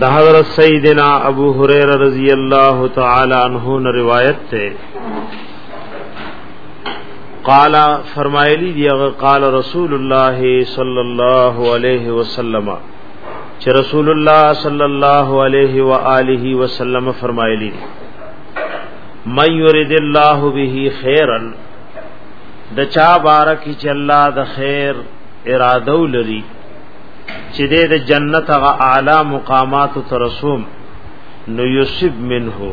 د حضرت سیدنا ابو هريره رضی الله تعالی عنہ نے روایت ته قال فرمایلی دی قال رسول الله صلی الله علیه وسلم چې رسول الله صلی الله علیه و آله وسلم فرمایلی من یرید الله به خیرن د چا بارک چې الله د خیر اراده ولري چې د جنت غ اعلی مقامات ترسوم نو یوسف منه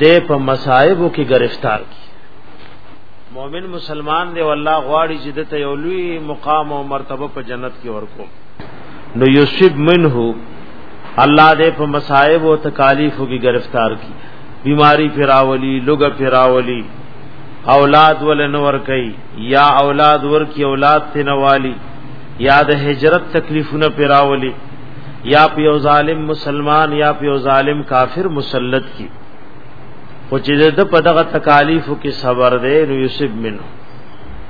د په مصائبو کې گرفتار کی مؤمن مسلمان دی والله غواړي چې د ته یو لوی مقام او مرتبه په جنت کې ورکو نو یوسف منه الله دې په مصائب او تکالیف کې گرفتار کی بیماری پراولی لوګ پراولی اولاد ول نور کوي یا اولاد ورکی اولاد تنوالی یا د هجرت تکلیفونه پراولی یا پیو ظالم مسلمان یا پیو ظالم کافر مسلط کی خو چې د په دغه تکالیفو کې صبر دی نو یوسف منه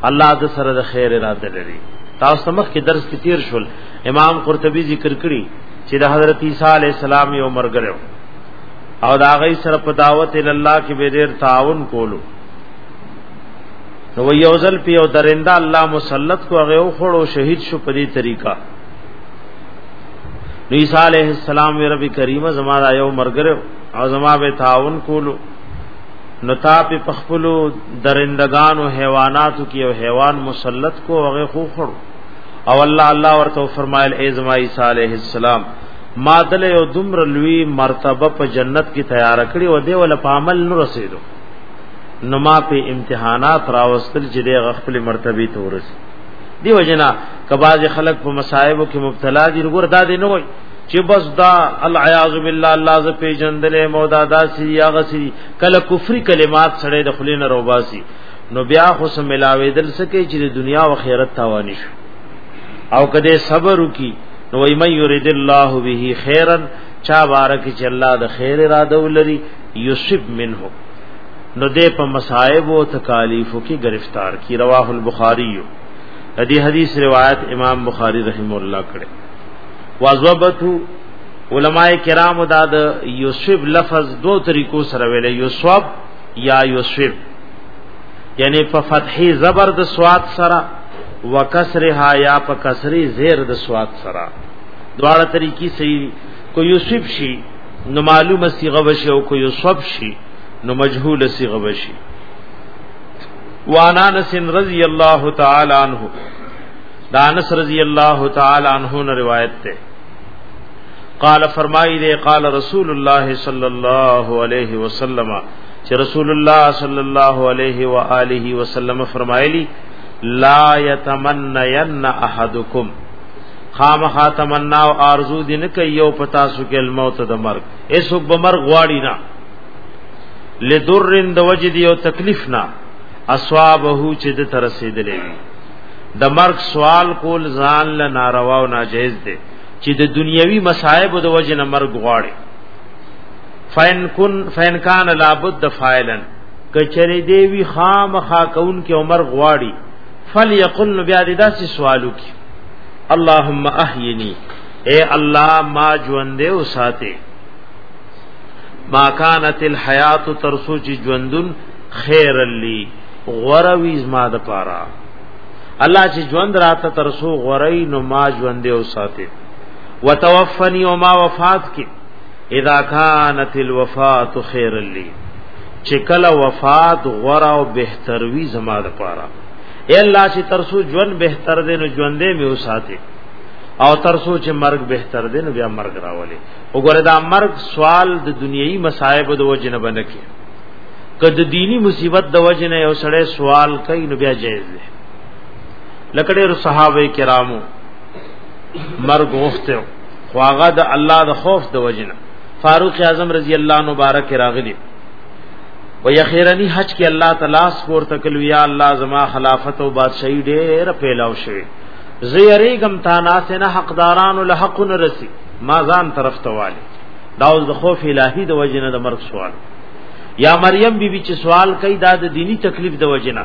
الله د سره د خیر اراده لري تاسو مخ کې درس کې تیر شول امام قرطبي ذکر کړی چې د حضرت عیسی علی السلام یو مرګره او دا غي سره په دعوت ال الله کې به ډیر تعاون کولو نو یو ځل په یو درنده الله مسلط کو هغه او خړو شهید شو په دې طریقہ نو عیسی علیہ السلام وی رب کریم زما دا یو مرګره او زما به تعاون کولو نو تا په پخپلو درندگان او حیواناتو کې یو حیوان مسلط کو هغه خو خړو او الله الله ورته فرمایل ای زما عیسی علیہ السلام ما دل یو دمر لوی مرتبه په جنت کې تیار کړی و دی ول په عمل نو رسیدو نو ما په امتحانات راوستل چې د خپل مرتبه ته ورسی دی وجنا کباز خلق په مصايب کې مبتلا دي ګور دا دی نه وای چې بس دا العیاذ بالله الله ز په جندلې مودا داسي یا غسی کله کفر کلمات سره د خلین روباسي نو بیا خو سم ملاوي دل سکه چې د دنیا او آخرت تاوان شي او کده صبر وکي نو وای مې یرید الله به خیرا چا بارک چې الله د خیر اراده ولري یصب منه نو دې په مصائب او تکالیف کې گرفتار کی رواه البخاری دې حدیث روایت امام بخاری رحم الله کړه واظبته علماء کرام دا د یصب لفظ دو طریقو سره ویل یصب یا یصب یعنی په فتحی زبر د سواد سره وکسرها یا په کسری زیر د سواد سره دواړه طریقې صحیح کو یوسف شي نو معلومه صيغه وشي او کو یوسف شي نو مجهول صيغه وشي وانا انس رضی الله تعالی عنہ دا انس رضی الله تعالی عنہ نے روایت تے قال فرمائی دے قال رسول اللہ صلی اللہ علیہ وسلم چې رسول الله صلی الله علیه و آله وسلم فرمایلی لا یتمنین احدکم خامخا تمنا او آرزو دې نه کوي او پتا سو کې الموت د مرګ ایسو به مرګ غواړي نه لدرن د وجد یو تکلیف نه اصحابه چې د تر رسیدلې وي د مرګ سوال کول ځان له ناروا او ناجیز دي چې د دنیوي مصائب د وجه نه مرګ غواړي فین کن فین کان لابد فاعلن کچری دی وی خامخا کون کې عمر غواړي فلیقل بیا دې داسې سوالو کې اللهم احینی اے الله ما ژوندې اوساته ما کانت الحیات ترسو چې ژوندون خیر لی غوروی زما د پاره الله چې ژوند راته ترسو غوري نو ما ژوندې اوساته وتوفنی او ما وفات کې اذا كانت الوفات خير لي چې کله وفات غره او بهتر وی زما د پاره اے الله چې ترسو ژوند بهتر دې نو ژوندې مې وساته او ترسو چې مرګ بهتر دې نو بیا مرګ راولې وګوره دا مرګ سوال د دنیوي مصائب د وجه نه بنکې کله دینی مصیبت د وجه نه یو سړی سوال کوي نو بیا جایز دی لکه ډېر صحابه کرامو مرګ غوښته خو هغه د الله د خوف د وجنه فاروق اعظم رضی الله عنه مبارک راغلی و یخیرنی حج کې الله تعالی سپور تکلو یا الله زما خلافت او بادشاہي ډېر پیلاو شوی زیری غم تا ناس نه حقداران له حق نه رسی ما ځان طرف ته والی دا اوس د خوف الهی د وجنه د مرګ سوال یا مریم بی بی چې سوال کوي دا د دینی تکلیف د وجنه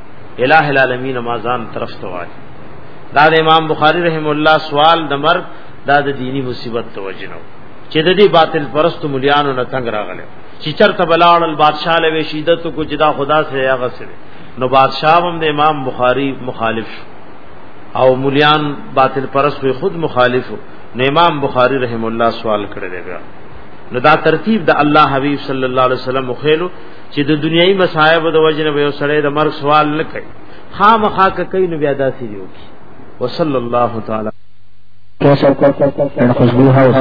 الہ العالمین ما ځان طرف ته واچ دا د امام بخاری رحم الله سوال د مرګ دا د دینی مصیبت توجنو چې د دې باطل پرست مليانو نه تنگ راغله چې چرته بلاړل بادشاہ له شیدت کو جدا خدا سے یا غسل نو بادشاہ هم د امام بخاری مخالف شو او مليان باطل پرست خود مخالف نو امام بخاری رحم الله سوال کړی دی نو دا ترتیب د الله حبیب صلی الله علیه وسلم خېلو چې د دنیوي مصائب د وجنه به سړی د مرګ سوال نه کوي خامخا کوي نو بیا داسې دی وکي وصلی الله تعالی کیسر کوٹ اینڈ خوشبو ہاؤس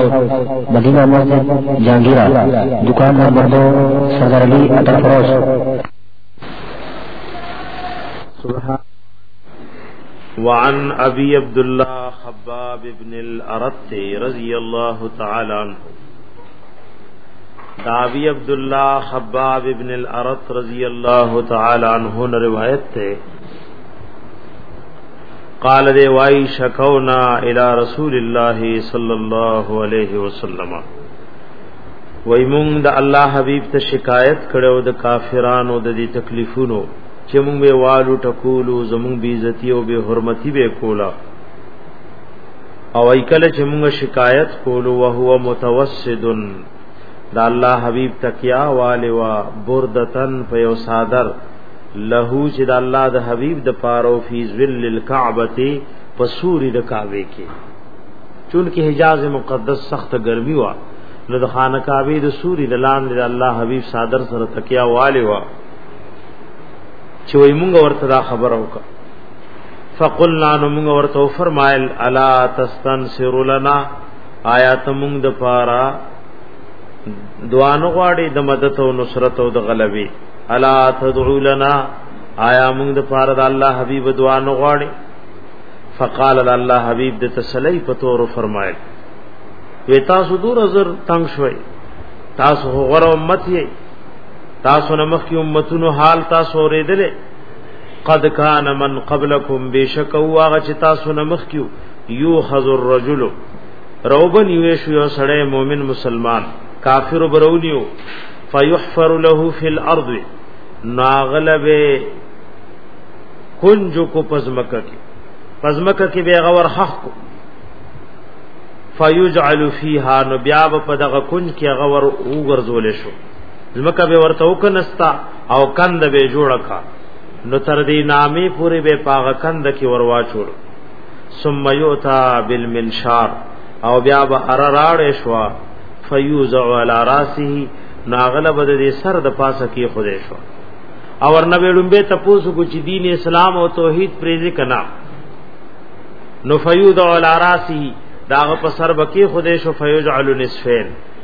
مدینہ مسجد جہانگیرہ دکان نمبر دو صدر علی اٹر فروش وعن ابي عبد الله خباب بن الارت رضي الله تعالى عنه داوی عبد الله حباب ابن الارت رضی الله تعالی عنہ نے روایت تے قال دے وائی شکونا الى رسول الله صلی الله علیہ وسلم وای مونږ د الله حبیب ته شکایت کړو د کافرانو د دې تکلیفونو چې مونږ به والو ټکولو زمونږ بیزتی او به حرمتی به کولا او ای کله چې موږ شکایت کولو او هو متوسدن دا الله حبیب تکیا والے وا بردتن په یو صادر له چې دا الله د حبیب د پاره او فی ذل الکعبه پسوری د کعبه کې چونکه حجاز مقدس سخت ګرمي وا نو د خانه کعبه د سوری د لاندې د الله حبیب صادر سره تکیا والے وا چې وای مونږ ورته دا خبر وکړه فقلنا نو موږ ورته فرمایل الا تستنصر لنا آیات موږ د پارا دوانو غواړي د مدد او نصرت او د غلبي الا تدعو لنا آیا موږ د پاره د الله حبیب دعا نه غواړي فقال الله حبیب د تسلی په تور فرمایل وی تاسو دور زر تنگ شوي تاسو غره امت یې تاسو نمخ کی امتونو حال تاسو ریدلې قد کان من قبلکم بشک او هغه چې تاسو نه مخ کیو یو خذ الرجل روبن یو شو یو سړی مؤمن مسلمان کافر برونیو فیحفر له فی الارض ناغلب کنجو کو پزمکه کی پزمکه کی به غور حق کو فیجعل فیها نو بیا په دغه کنج کې غور وګرځول شو زمکه به ورته وکنستا او کند به جوړ کا نو تر دې نامې پوری به پاغه کند کې وروا چور ثم یوتا بالمنشار او بیا به ار راړې شو فیوزع علی راسه ناغله بد دې سر د پاسه کې خوده شو او نبی لومبه تاسو کو چې دین اسلام او توحید پریزه کنا نو فیوزع علی راسه داغه په سر بکی خوده شو فیوزع علی نصفین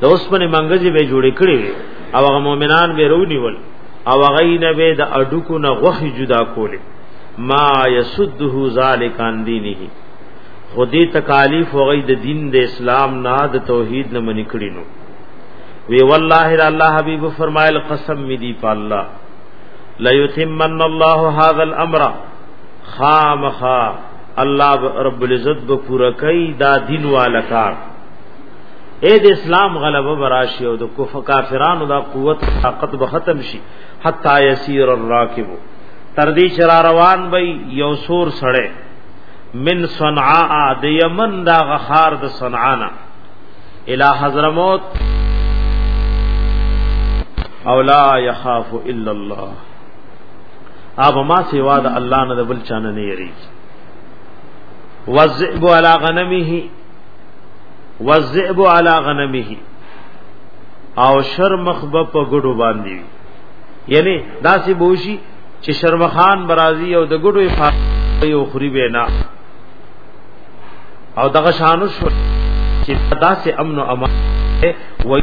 د اوسمنې منګزي به جوړې کړې او هغه مؤمنان به رونیول او هغه نه به د اډوکو نه غوخي جدا کولې ما يسده ذالک عن دینه خودی تکالیف وغی د دین د اسلام نه د توحید نه منی کړی نو وی والله الا الله حبیب فرمایل قسم می دی په الله لا یتمن الله هذا الامر خامخا الله رب العزت به پورا کوي دا دین والا کار اے د اسلام غلبه براشي او د کفر کافرانو دا قوت طاقت به ختم شي حتا يسير الراكب تر دې چر روان به یو سور سړی من صنعاء د یمن دا غخار د صنعانا الى حضرموت او لا يخاف الا الله اب ما سوا د الله نه بل چانه نه یری وذئب علی غنمه والذئب علی غنمه او شرمخ به په ګډو باندې یعنی داسې بوشي چې شرمخان برازي او د ګډو افاقي او خوري وینا او دغه شانو شو چې داسې امن او امان وي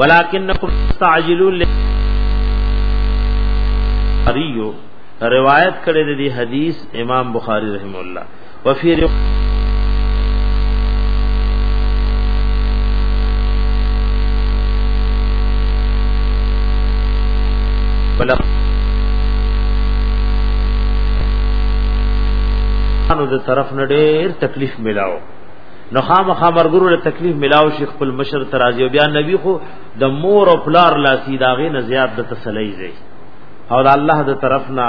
ولکنکم تستعجلون لریو روایت کړی دی حدیث امام بخاری رحم الله وفي بلغ انو د طرف نه ډېر تکلیف ملاو نو خامخا مرګرو له تکلیف ملاو شیخ خپل مشر ترازی او بیا نبی خو د مور او پلار لا سیداغه نه زیات د تسلی زی او د الله د طرف نه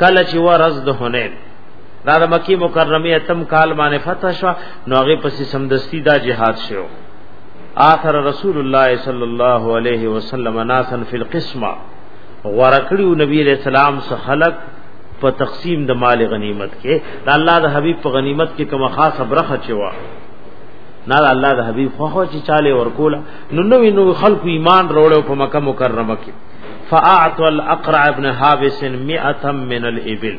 کله چې ورځ د حنین دا د مکی مکرمه اتم کال باندې فتح شو نو هغه پسې سمدستی دا جهاد شو آخر رسول الله صلی الله علیه وسلم ناسا فی القسمه ورکړو نبی علیہ السلام سره خلق په تقسیم د مال غنیمت کې د الله د حبیب په غنیمت کې کومه خاصه برخه چوا نه د الله د حبیب خو خو چې چاله ورکول نو نو نو خلق ایمان وروړو په مکه مکرمه کې فاعطوا الاقرع ابن حابس 100 من الابل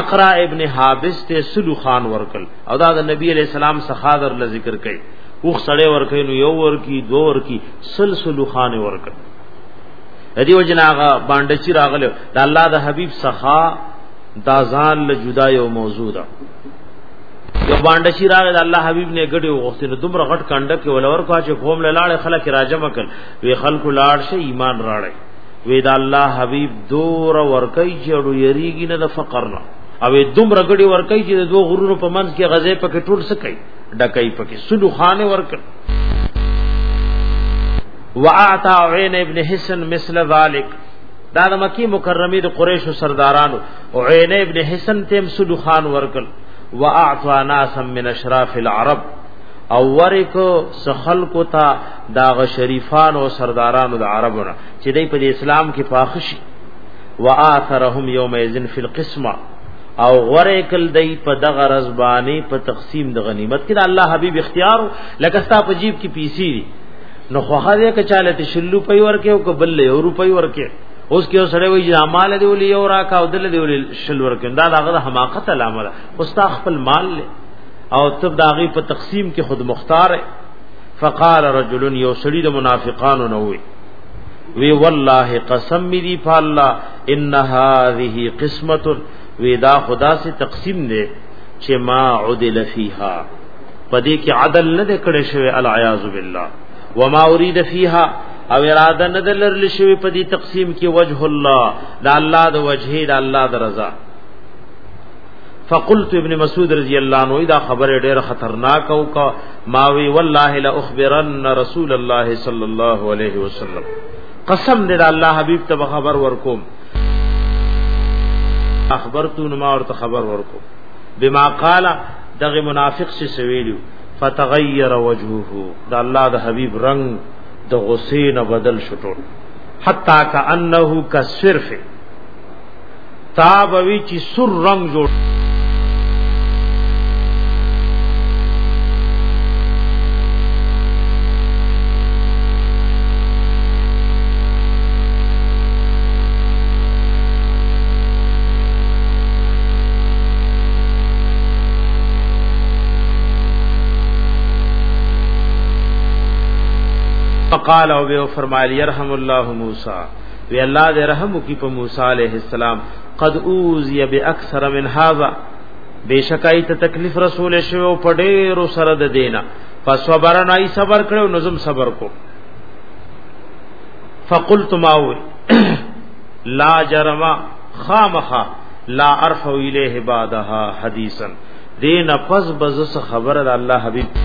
اقرع ابن حابس ته سلو خان ورکل او دا د نبی علیہ السلام څخه در ل ذکر کړي اوخ سړی ورکې نو یو ورکی دو ورکی سلسلو خان ورکل ادي وجناغه باندې چې راغله د الله د حبیب سخا دا ځان له جدا یو موضوع ده یو باندې چې راغله الله حبیب نه ګډي وغوښتنه دومره غټ کنده کې ولور کا چې قوم لاله خلک راجم کړ وی خلق لاړ شي ایمان راړي وی دا الله حبیب دور ورکای چړو یریږي نه د فقر نه او دوم رګړي ورکای چې د دوه غرونو په منځ کې غزې پکې ټول سکي ډکای پکې سلو خانه ورکړ واعطى عين ابن حسن مثل ذلك دا د مکی مکرمه د قریش سردارانو عین ابن حسن تیم سلو خان ورکل واعطى ناسا من اشراف العرب او ورکو سخلقو تا دا غ شریفان او سردارانو د عربو نه چې دای په اسلام کې فاخشي واثرهم یوم اذن فی القسمه او غره کل دای په دغه رزبانی په تقسیم د غنیمت کې د الله حبیب اختیار لکه ستا په جیب کې پیسې دي نو خو هغه کچاله ته شلو پي ورکه او قبل له یو روپي ورکه اوس کې سره وی جمال دی ولي یو راکا او دل دی ولي شل ورکه دا دغه حماقت علامه ده اوس تا خپل مال له او تب داغي په تقسیم کې خود مختار فقال رجل یو سړی د منافقانو نه وی وی والله قسم می دی په الله ان هذه قسمت وی دا خدا سے تقسیم دی چې ما عدل فیها پدې کې عدل نه دکړې شوی العیاذ بالله وما اريد فیها او اراده نه دلرل شوی پدې تقسیم کې وجه الله دا الله د وجهه دا الله د رضا فقلت ابن مسعود رضی الله عنه دا خبره ډیره خطرناک او کا ما وی والله لا اخبرن رسول الله صلی الله علیه وسلم قسم دې الله حبیب ته خبر ورکوم اخبرتو ما ورته خبر ورکوم بما قال دغه منافق سی سویلو فتغیر وجهه دا الله د حبیب رنگ د غصې نه بدل شټول حتا کانه کسرفه تا بوي چې سور رنگ جوړ فقال او به فرمایلی يرحم الله موسی وی الله دې رحم وکي په موسی عليه السلام قد اوذي باکثر من هذا بشکای ته تکلیف رسول شو او په ډېر سره د دینه فصبر نه ای صبر کړو نظم صبر کو فقلت ما لا جرما خامخا لا ارفع الیه بعدها حدیثا دین پس بز څه خبره ده الله حبیب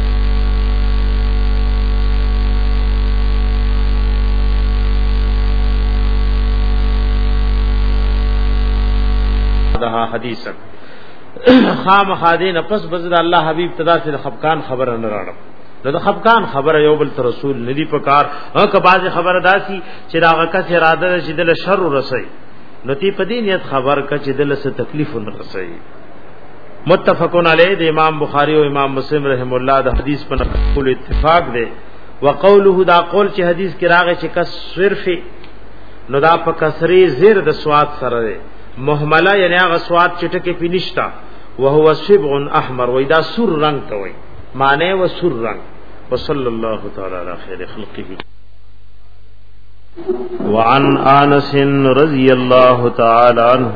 بعدها حدیثا خام خادین پس بزر الله حبیب تدا سے خفقان خبر نه راړم نو د خفقان خبر یو بل تر رسول ندی پکار هک باز خبر داسی چې دا غکه اراده چې دل شر رسي نو تی پدی نیت خبر ک چې دل سه تکلیف رسي متفقن علی د امام بخاری او امام مسلم رحم الله د حدیث په نقل اتفاق دی وقوله دا قول چې حدیث کې راغی چې کس صرف نو دا په کسری زیر د سواد سره دی مهمله یعنی هغه سواد چې ټکه پینشتا وهو سبع احمر وای دا سور رنگ ته وای معنی و سور رنگ وصلی الله تعالی علی خیر خلقه وعن انس رضی الله تعالی عنہ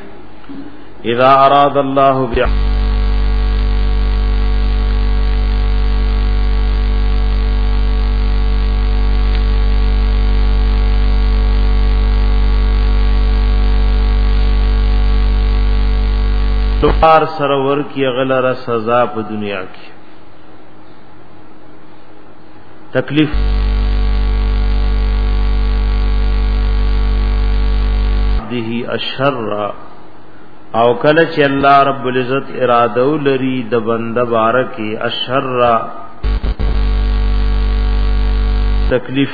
اذا اراد الله بیا لپار سره ورکی غلره سزا په دنیا کې تکلیف عبده الشر او کله چې الله رب العزت اراده لري د بنده بارکه الشر تکلیف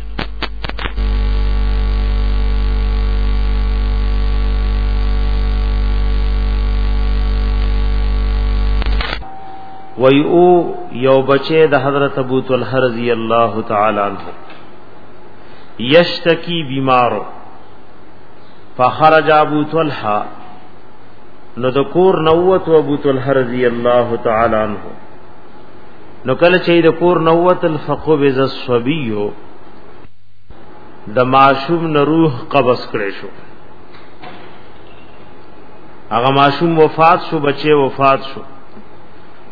وی او یو بچه د حضرت ابو طلحه رضی الله تعالی عنہ یشتکی بیمارو فخرج ابو طلحه نو د کور نووت ابو طلحه رضی الله تعالی عنہ نو کله چې د کور نووت الفقو بز الصبيو د معشوم نه روح قبض کړي شو هغه معشوم وفات شو بچي وفات شو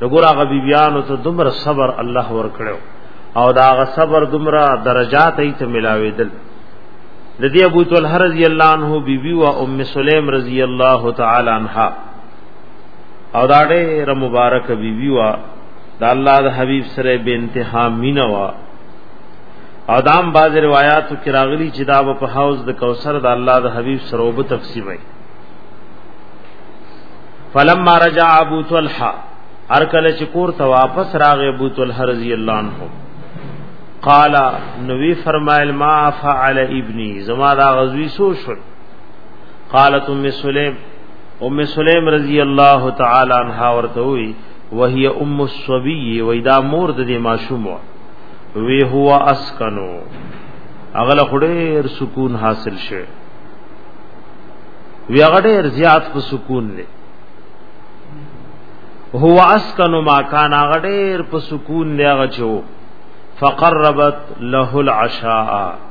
دغه هغه بیبيانو ته دومره صبر الله ور کړو او دا هغه صبر دومره درجات یې ته ملاوېدل د دې ابو طلحه رضی الله عنه بیبي او ام سلیم رضی الله تعالی عنها او دا ډېر مبارک بی بی وا دا الله د حبیب سره به انتها مینا وا او دام باز روایت کې راغلی چې دا په حوض د کوثر د الله د حبیب سره وب تقسیم وي فلما رجع ابو طلحه هر کله چې کور ته واپس راغی ابو طلحه رضی الله عنه قال نبی فرمایل ما فعل ابني زما دا غزوی سو شو قالت ام سلیم ام سلیم رضی الله تعالی عنها ورته وی وهي ام الصبي وېدا مور د دې ماشوم وی هو اسکنو اغله خډیر سکون حاصل شه وی هغه ډیر زیات په سکون لې هو اسکنو ما کان هغه ډیر په سکون لې هغه چو فقربت له العشاء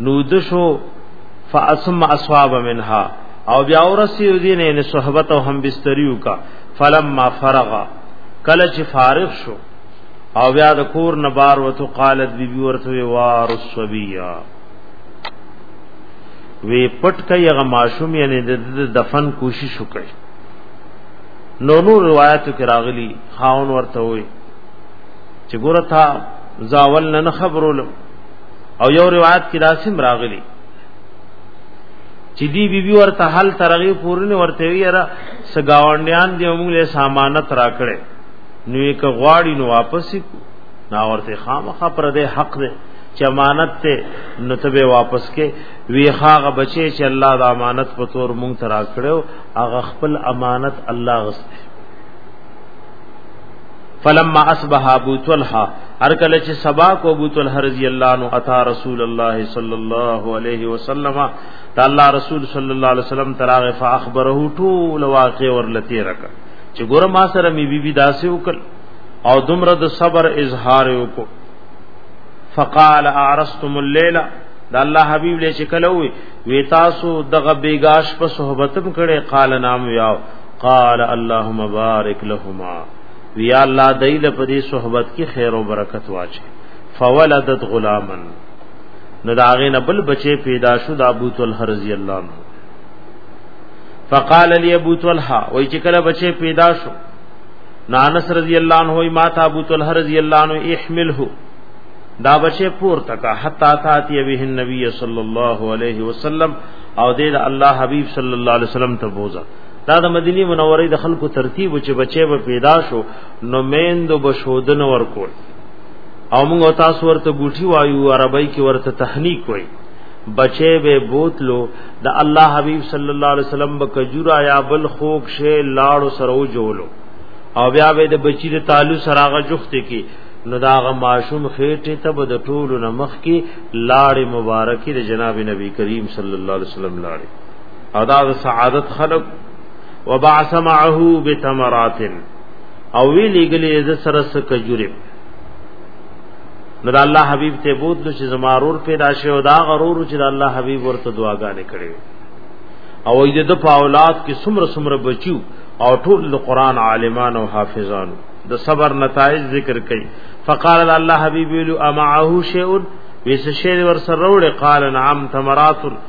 نو دشو فاسم اصحاب منها او بیا ورسی دین ان صحبت او هم بستریو کا فلما فرغ کله چې فارغ شو او بیا د کور نه بار وته قالت بی بی ورته وار الصبیا وی پټ کای هغه ماشوم یعنی د دفن کوشش وکړي نو نو روایتو کې راغلی خاون ورته وي چې ګورتا زاول نه خبرولم او یو روایت کې داسم راغلی چې دی بی بی ورته حل ترغه پورنه ورته وی را سگاونډیان دی موږ له سامانت راکړي نو یک غواړي نو واپس کو نا ورته خامخه پر دې حق دی چې امانت ته نو ته به واپس کې وی هغه بچي چې الله د امانت په تور مونږ تر کړو هغه خپل امانت الله غسته فلما اصبح ابو طلحه هر کله چې سبا کو ابو طلحه رضی الله عنه اتا رسول الله صلی الله علیه وسلم تعالی رسول صلی الله علیه وسلم تراغ فاخبره طول واقع ورلتی رک چې ګور ما سره می بی بی داسې وکړ او دمر د صبر اظهار وکړ فقال اعرستم الليله دا الله حبيب له شکل وي وی تاسو دغه بیگاش په صحبتم کړي قال نام یاو قال اللهم بارک لهما وی الله دای له پدې صحبت کې خیر او برکت واچي فولدت غلاما نو دا غې نه بل بچي پیدا شو د ابو طلحه رضی الله عنه فقال لي ابو طلحه وای چې کله بچي پیدا شو نانس رضی الله عنه وای ما ته ابو طلحه رضی الله عنه احمله دا بچي پور تکا حتا تاتی به النبي صلی الله علیه وسلم او دې الله حبیب صلی الله علیه وسلم ته بوزا دا د مدینه منورې د خلکو ترتیب چې بچي به پیدا شو نو میند بشودن ورکول او موږ تاسو ورته ګوټي وایو عربی کې ورته تحنیک وایي بچي به بوتلو د الله حبیب صلی الله علیه وسلم به کجورا یا بل خوک شی لاړو سره جوړو او بیا به د بچی د تعالو سراغه جخت کی نو داغه معشوم خېټه ته به د ټولو نمخ کی لاړې مبارکي د جناب نبی کریم صلی الله علیه وسلم لاړې او دا سعادت خلق وبعث معه بتمرات او وی لګلې ز سره س کجوري نو دا الله حبيب ته بود چې زمارور پیدا شه او دا غرور چې دا الله حبيب ورته دعاګانې کړې او یې د په اولاد کې سمره سمره بچو او ټول د قران عالمان او حافظان د صبر نتایج ذکر کړي فقال الله حبيب له امعه شيء ویس شیر ور سره وړ قال نعم تمرات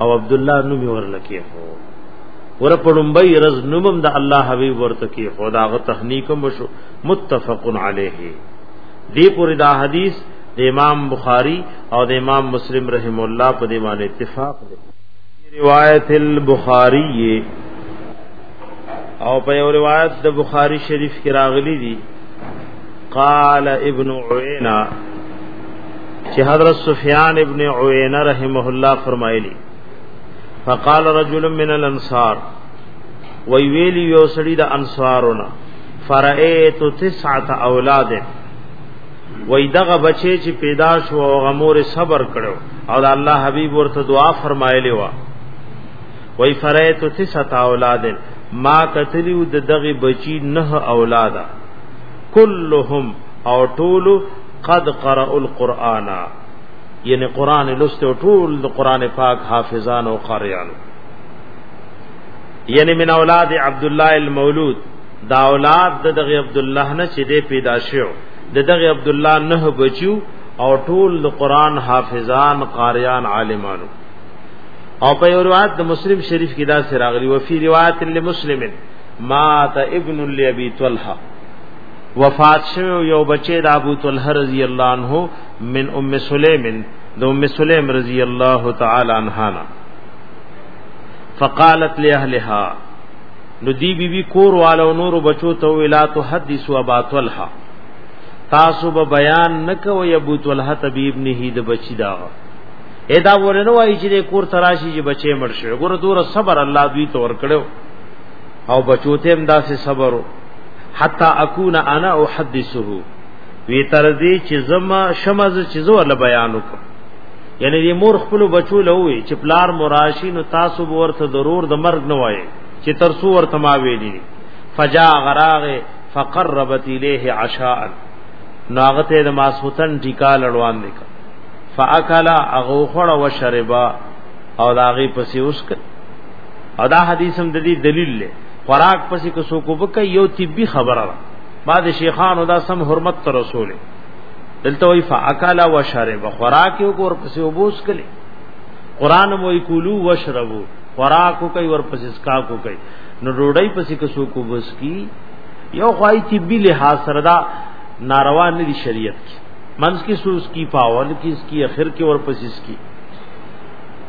او عبد الله نوم ورلکه هو ور پړمبای رز نومم د الله حبیب ورته کې خدا غ تهنیک مشو متفق علیه دی پوری دا حدیث د امام بخاری او د امام مسلم رحم الله په دی باندې اتفاق دی روایت البخاری او په یو روایت د بخاری شریف کې راغلی دی قال ابن عینا چې حضرت سفیان ابن عینه رحمه الله فرمایلی فقال رجل من الانصار وی ویلی یو سړی د انصارونه فرایت تسعه اولاد وی دغه بچی چې پیدا شو او غمور صبر کړو او د الله حبیب ورته دعا فرمایلی و وی فرایت تسعه اولاد ما کتلیو د دغه بچی نه اولادا کلهم او ټولو قد قرأ القرآن یعنی قرآن لست او ټول د قرآن پاک حافظان او قاریان یعنی من اولاد عبد الله المولود دا اولاد د دغه عبد الله نه چې دی پیدا شو د دغه عبد الله نه بچو او ټول د قرآن حافظان قاریان عالمانو او په روایت د مسلم شریف کې دا سراغلی وفي روایت لمسلم مات ابن لابي طلحه وفات شوی یو بچی د ابو طلحه رضی الله عنه من ام سلیم د ام سلیم رضی الله تعالی عنها فقالت لاهلها نو دی بی بی کور والو نور بچو ته ویلا تو حدیث و ابا طلحه تاسو به بیان نکو یا ابو طلحه طبیب نه د بچی دا ادا ورنه وای چې کور تراشی چې بچی مړ شو ګور دور صبر الله دوی تور کړو او بچو ته هم داسې صبر حتا اكون انا احدثه وی تر دې چې زما شمز چې زو له بیان وکم یعنی دې مور خپل بچو له وی چې پلار مراشی نو تاسو ورته ضرور د مرګ نه وای چې تر سو ورته ما ویلی فجا غراغ فقربت الیه عشاء ناغته د ماسوتن ټیکا لړوان وکړه فاکلا اغه خړ او شربا او داغي پسې اوس او دا حدیث هم د دې دلیل دی خوراک پسې کو سو کو بک یو طبي خبره ده بعد شیخانو دا سم حرمت تر رسول دلته وی فاکل و شرب خوراک یو کور پسې وبوس کله قران مو یکولو وشربو خوراک کوي ور پسې اسکا کو کوي نو ډوډۍ پسې کو سو کو بس کی یو خوای طبي لحاظ سره دا ناروا نه دي شریعت کې منځ کې سوس کی پاول کې اس کی اخر کې ور پسې اس کی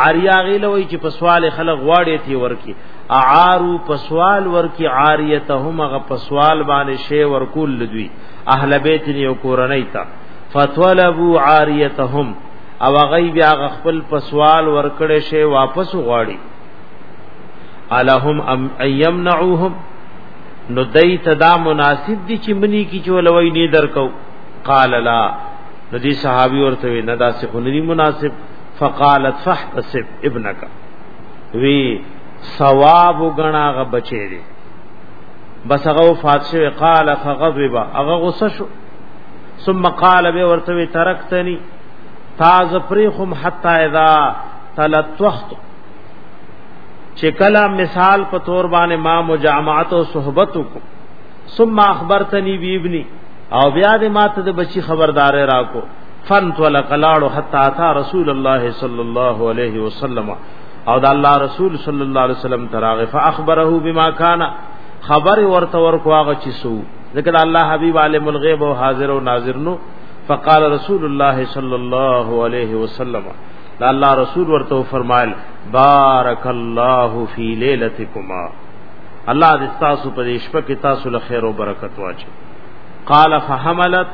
عاریا غیله وای چې په سوال خلق غواړي تی ورکی اعارو په سوال ورکی عاریتهم غ په سوال باندې شی ورکول لدوی اهل بیت یو کورنۍ تا فطلبوا عاریتهم او غی بیا خپل په سوال ورکړې شی واپس غواړي الہم ام ایمنعوهم نو دای تدا مناسب دي چې منی کی چولوي نه درکو قال لا ندی صحابي ورته نه داسې خو نه مناسب فقالت فاحتسب ابنک وی ثواب غنا غ بچی دی بس هغه وفات شوی قال فغضب هغه غصه شو ثم قال به ورته ترکتنی تاز پریخم حتا اذا تلتوخت چې کله مثال په تور باندې ما مجامعت او صحبت وکړ ثم اخبرتنی بی ابنی او بیا دې ماته د بچی خبردار راکو فن تولق لاړو حتا تا رسول الله صلی الله علیه وسلم او د الله رسول صلی الله علیه وسلم تراغه فاخبره بما کان خبر ورته ورکو هغه چی سو ذکر الله حبیب عالم الغیب او حاضر او ناظر نو فقال رسول الله صلی الله علیه وسلم دا الله رسول ورته فرمایل بارک الله فی لیلتکما الله دې تاسو په دې شپه کې تاسو له خیر او برکت واچي قال فحملت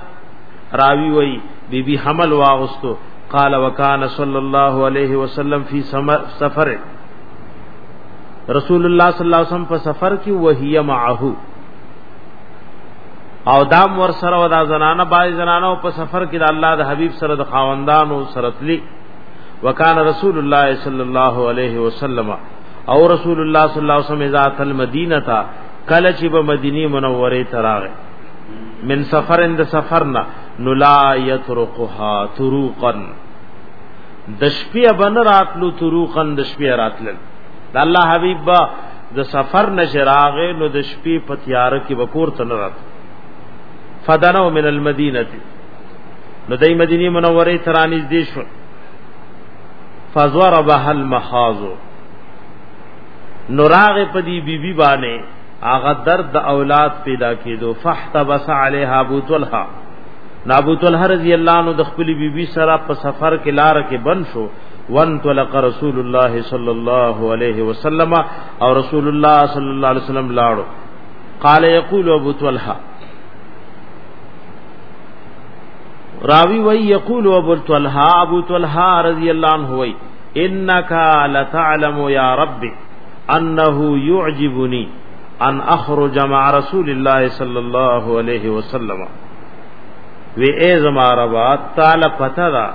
راوی وی بی بی حمل واغستو قال وکانه صلی الله علیه وسلم فی سفر رسول الله صلی الله علیه وسلم په سفر کې وهی معه او دام ور سره ودا زنانه بای زنانه په سفر کې د الله د حبیب سره د خاوندانو سره تلی وکانه رسول الله صلی الله علیه وسلم او رسول الله صلی الله علیه وسلم ذات المدینه تا کله چې په مدینه منوره تراغه من سفر اند سفرنا نلا یترقها طرقا د شپې بن راتلو طرقا د شپې راتل د الله حبیب با د سفر نشراغه نو د شپې په تیار کې بکور تن رات فدنو من المدینه نو دای مدینه منوره ترانیز دیش فضربها المخاض نراغ پدی بی بی باندې هغه درد اولاد پیدا کیدو فاحتبس علیها ابو طلحه ابو طلحه رضی الله عنه د خپل بی بی سره په سفر کې لار کې بن شو وانطلق رسول الله صلی الله علیه وسلم او رسول الله صلی الله علیه وسلم لاړو قال یقول ابو طلحه راوی وی یقول ابو طلحه ابو طلحه رضی الله عنه وی انك لتعلم يا رب انه يعجبني ان اخرج مع رسول الله صلى الله عليه وسلم وی ای زما ربا تعالی پتہ دا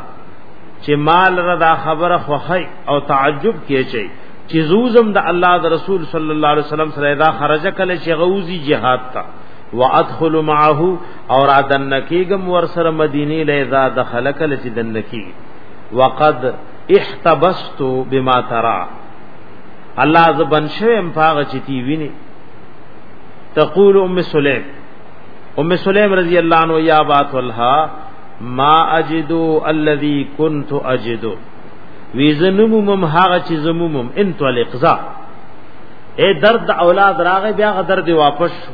چې مال را دا خبره خوخی او تعجب کې چي چې زوزم د الله د رسول صلی الله علیه وسلم سره دا خرج کله چې غوزی جهاد تا وادخل معه او را دنکیګم ور سره مدینه لې ذا دخل کله چې دنکی وقد احتبست بما ترى الله ز بنشم پاغه چې تی ویني تقول ام سلیم ام سلیم رضی الله عنها یا بات الله ما اجدو الذي كنت اجدو وی زنمم هغه چې زمومم ان طلق ذا اے درد اولاد راغه بیا غ درد واپس شو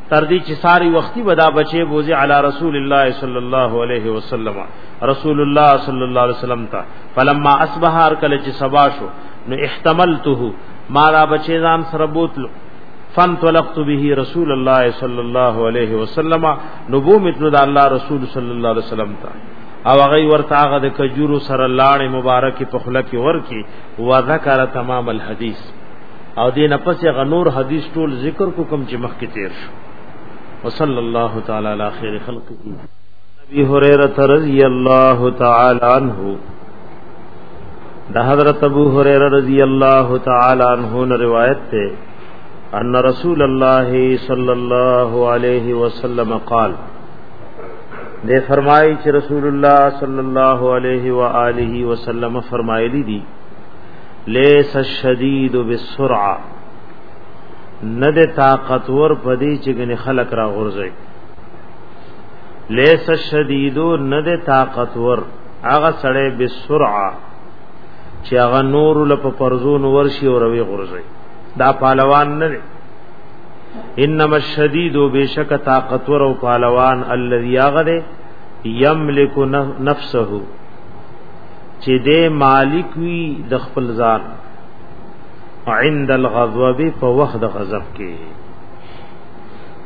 تر دې چې ساری وختي ودا بچي بوزي علی رسول الله صلی الله علیه وسلم رسول الله صلی الله علیه وسلم ته فلما اصبح هر کله چې سبا شو نو احتملته ما را بچي ځان سره بوتلو فانطلقت به رسول الله صلی الله علیه وسلم نبو متنو د الله رسول صلی الله علیه وسلم ته او هغه ورته هغه د کجورو سره لاړې مبارکي په خله کې ورکی و ذکر تمام الحدیث او دې نه پس هغه نور حدیث ټول ذکر کو کوم چې مخکې تیر شو وصلی الله تعالی علی خیر خلقه نبی هريره رضی الله تعالی عنہ دا حضرت ابو هريره رضی الله تعالی عنہ نے روایت ته ان رسول الله صلی الله علیه وسلم قال دے فرمائی چې رسول الله صلی الله علیه و آله وسلم فرمایلی دی ليس الشديد بالسرعه نه د طاقتور پدی چې غني خلق را غورځي ليس الشديد نه د طاقتور هغه سړی بالسرعه چې هغه نور لپ پرزون ورشي او روي غورځي دا پهلوان نه دی انما الشديد بشک طاقتور او پهلوان الذي يغره يملك نفسه چې دې مالک وي د خپل ځان عند الغضب په وخت د غضب کې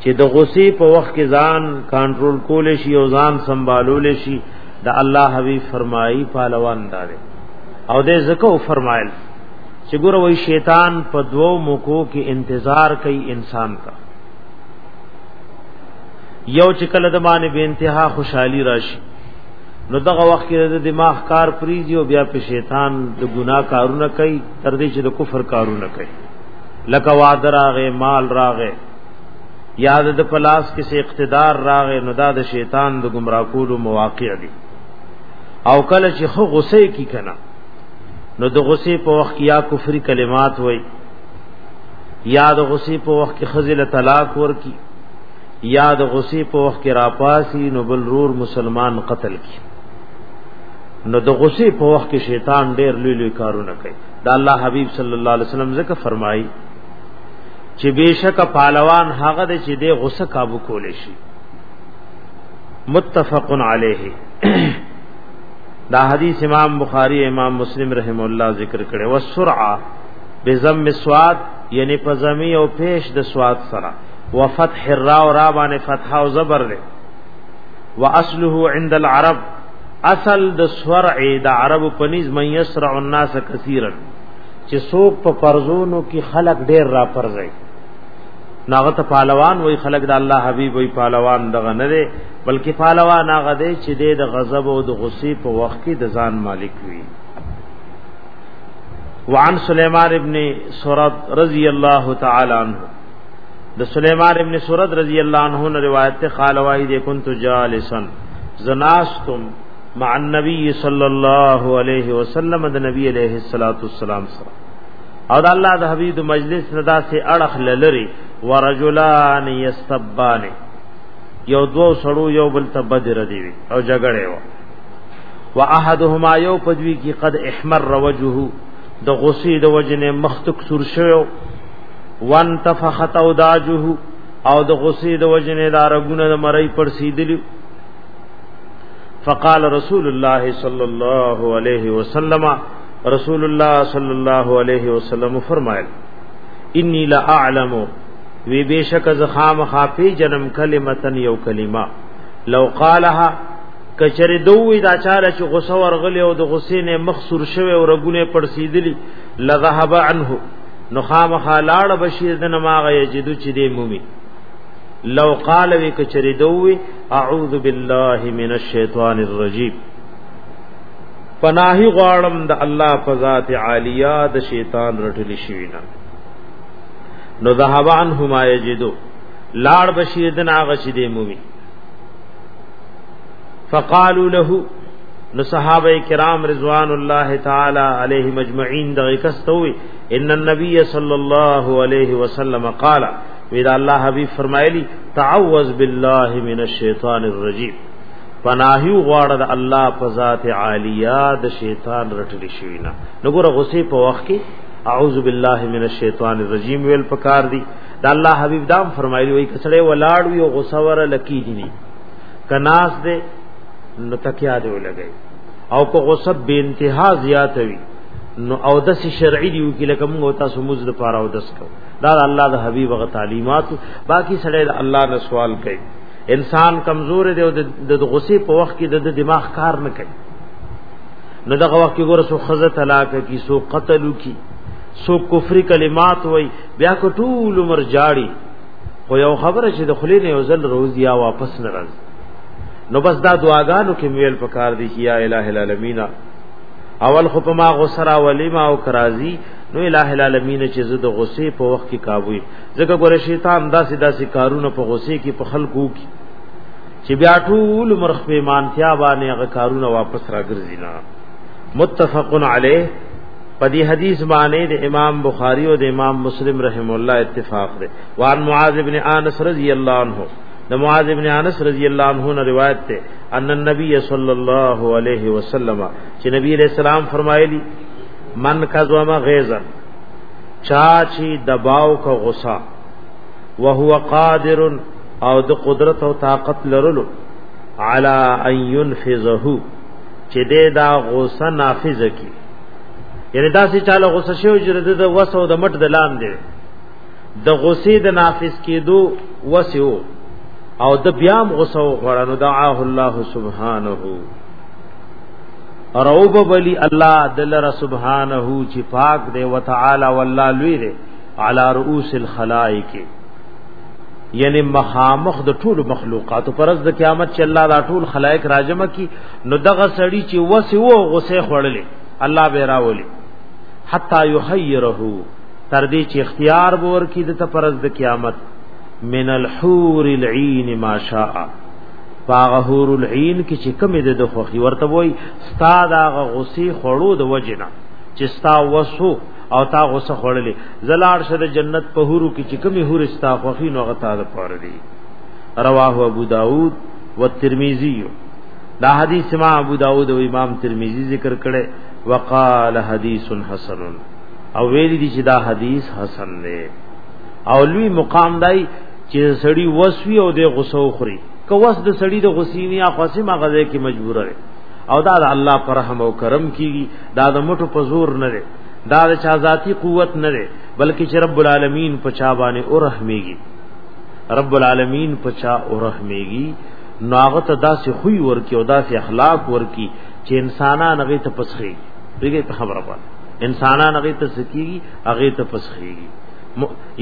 چې د غصې په وخت کې ځان کنټرول کول شي او ځان سنبالول شي د الله حبيب فرمایي پهلوان دار او دې زکو فرمایل چې ګور وای شیطان په دوو موکو کې انتظار کوي انسان کا یو چې کله د باندې به انتها خوشحالي راشي نو دغه وخت کې د دماغ کار پریزي او بیا په شیطان د ګناه کارونه کوي تر دې چې د کفر کارونه کوي لکه وادر راغې مال راغې یاد د پلاس کې سي اقتدار راغې نو دا د شیطان د گمراه کولو مواقع دي او کله چې خو غصه کی کنا نو د غصه په وخت کې یا کفري کلمات وای یا د غصه په وخت کې خزل طلاق ورکی یا د غصې په وخت کې راپاسی نو بل رور مسلمان قتل کی نو د غصې په وخت کې شیطان ډېر لوی لوی کارونه کوي دا الله حبیب صلی الله علیه وسلم ځکه فرمایي چې بشک پهلوان هغه د چې د غصه काबू کول شي متفق علیه دا حدیث امام بخاری امام مسلم رحم الله ذکر کړي وسرعه بضم سواد یعنی په زمی او پیش د سواد سره وفتح الراء را باندې فتح او زبر دی واصله عند العرب اصل د سرع د عرب پنیز من یسرع الناس کثیرا چې څوک په فرزونو کې خلق ډیر را پرځي ناغه ته پهلوان وای خلق د الله حبیب وای پهلوان دغه نه دی بلکې پهلوان هغه دی چې د غضب او د غصې په وخت کې د ځان مالک وي وعن سليمان ابن سرد رضی الله تعالی عنہ د سليمان ابن سورد رضی الله عنه نے روایت ته قال وای دې كنت جالسا زناستم مع النبي صلى الله عليه وسلم د نبی عليه الصلاه والسلام سره او د الله د حبيب مجلس ندا سے اڑخ لری ورجلان يستبان یو دو سړو یو بل ته بدر دی او جګړه و واحدهما یو پدوی کی قد احمر وجهه د غصې د وجنه مختک سور شوو وانتفخت او داجه او د غصې د وجنې دا رګونه د مړی پر سیدلی فقال رسول الله صلی الله علیه وسلم رسول الله صلی الله علیه وسلم فرمایل انی لا اعلم وی بشک زخام خافی جنم کلمتن یو کلمه لو قالها کچره دوی دا چاله چې غصه ورغلی او د غصې نه مخسور شوی او رګونه پړسیدلی لذهب عنه نو خامخا لاړ بشیر د نماغه یجدو چې دی مومي لو قال وی کچری دوی اعوذ بالله من الشیطان الرجیم پناهی غواړم د الله په ذات عالیا د شیطان رټل شي نه نو ذهب عنهما یجدو لاړ بشیر د ناغه چې دی مومي فقالوا له نو صحابه کرام رضوان الله تعالی علیهم اجمعین دغه کستوي ان النبي صلی الله علیه وسلم قال ودا الله حبیب فرمایلی تعوذ بالله من الشیطان الرجیم پناهی غواړه د الله په ذات عالیه د شیطان رټل شي نه نګوره غصه په وخت کې اعوذ بالله من الشیطان الرجیم ویل پکار دی د الله حبیب دام فرمایلی وای کسړې ولاړ وی او غصه ور لکی دي کناس دې نو تکیا دې ولګي او کو غصه به انتها زیات وی نو او د شرعي دی کې لکه موږ تاسو موږ د پاره او دس کو دا الله د حبيب غ تعلیمات باقی سړی د الله نه سوال کوي انسان کمزور دی او د غصې په وخت کې د دماغ کار نه کوي نو دغه وخت کې ګور سو خزه طلاق کی سو قتل کی سو کفر کلمات وای بیا کو ټول عمر جاړي خو یو خبره چې د خلی نه وزل روز یا واپس نه راځي نو بس دا دعاګانو کې ویل پکار دي یا الٰه العالمین اول خو په ما غسرا ولیما او کرازی نو الہ العالمین چې زه د غصې په وخت کې کاوی ځکه ګوره شیطان داسې داسې کارونه په غصې کې په خلکو کې چې بیا ټول مرخ په مانتیا باندې هغه کارونه واپس راګرځي نه متفقن علیه په دې حدیث باندې د امام بخاری او د امام مسلم رحم الله اتفاق دی وان معاذ ابن انس رضی الله عنه د معاذ ابن انس رضی الله عنه نے روایت ته ان النبي صلی الله علیه وسلم چې نبی علیہ السلام فرمایلی من کظم غیظا چا چې دباو کا غصه وهو قادر او د قدرت او طاقت لرلو علا ان ينفذه چې دې دا غصه نافذ کی یعنی دا چې چاله غصه شوی چې د وسو د مټ د لاندې د غصې د نافذ کېدو وسو او د بیا غصه وغړنو دعاه الله سبحانه روب ولی الله دلر سبحانه چې پاک دی وتعالى والله لوی دی على رؤوس الخلائق یعنی مخامخ د ټول مخلوقات پرز د قیامت چې الله دا ټول خلائق راجم کی نو دغه سړی چې وسو غصه خړلې الله به راولي حتا یحیره تر دې چې اختیار ور کی د تپرز د قیامت من الحور العين ما شاء فغهور العين کې چې کم دې د خوخي ورته وای ستا دا غصي خړو د وجنا چې ستا وسو او تا غصه خړلې زلار شه د جنت په هورو کې چې کمی هور ستا خوخي نو غتا د پاره دی رواه ابو داود والترمذی دا حدیث ما ابو داود او امام ترمذی ذکر کړي وقال حدیث حسن او ویل دي چې دا حدیث حسن دی او لوی مقام دی چې سړی وسوي او د غوسه وخوري که وس د سړی د غوسې نه یا خاصه مغزه کې مجبور دی او دا د الله پر رحم او کرم کیږي دا د مټو په زور نه دی دا د چا ذاتی قوت نه دی بلکې چې رب العالمین په چا باندې او رحمېږي رب العالمین په چا او رحمېږي ناغه ته داسې خوې ورکی او داسې اخلاق ورکی چې انسانان هغه ته پسخي دغه خبره پاله انسانان هغه ته سکیږي هغه ته پسخیږي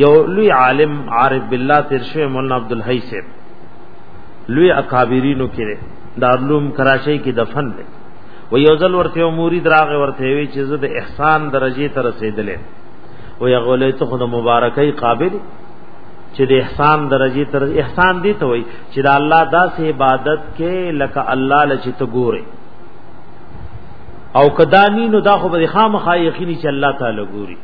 یو لوی عالم عارف بالله تیر شوی مولانا عبد الحی صاحب لوی اکابرینو کې دارلوم کراچۍ کې دفن دی و یو ځل ورته اموري دراغه ورته وی چې زه د احسان درجه ته رسیدلې و یا غولې ته خود مبارکۍ قابل چې د احسان درجه تر احسان دی ته وای چې د الله داسې عبادت کې لکه الله لچ ته ګوره او کدانی نو دا خو به خامخا یقیني چې الله تعالی ګوري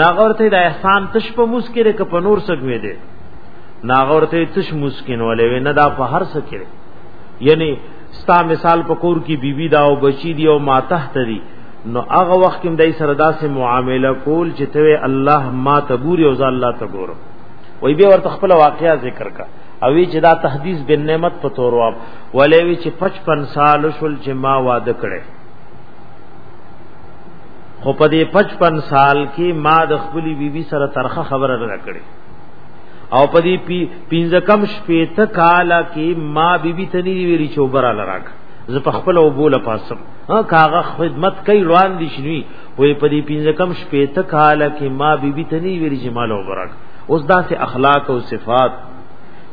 ناغورته د احسان تش په مسکره ک په نور سګوي دي ناغورته تش مسکین ولې نه دا په هر سکره یعنی ستا مثال په کور کې بیبي دا او بچی دی او ما تحت دی نو هغه وخت کې دای سره داسې معامله کول چې ته الله ما ته ګوري او ځا الله ته ګورم وای به ورته خپل واقعیا ذکر کا او وی چې دا تحدیث بن نعمت په تور واب ولې وی چې 55 سال شول چې ما واده کړي خو په دې 55 سال کې ما د خپلې بیبي سره ترخه خبره نه کړې او په دې پی پینځه کم شپې ته کالا کې ما بیبي ته نه ویلي چې وبره لراک زه په خپل وبوله پاسم ها کاغه خدمت کوي روان دي شنوي وې په دې پینځه کم شپې ته کالا کې ما بیبي ته نه ویلي چې مال وبره اوس داسې اخلاق او صفات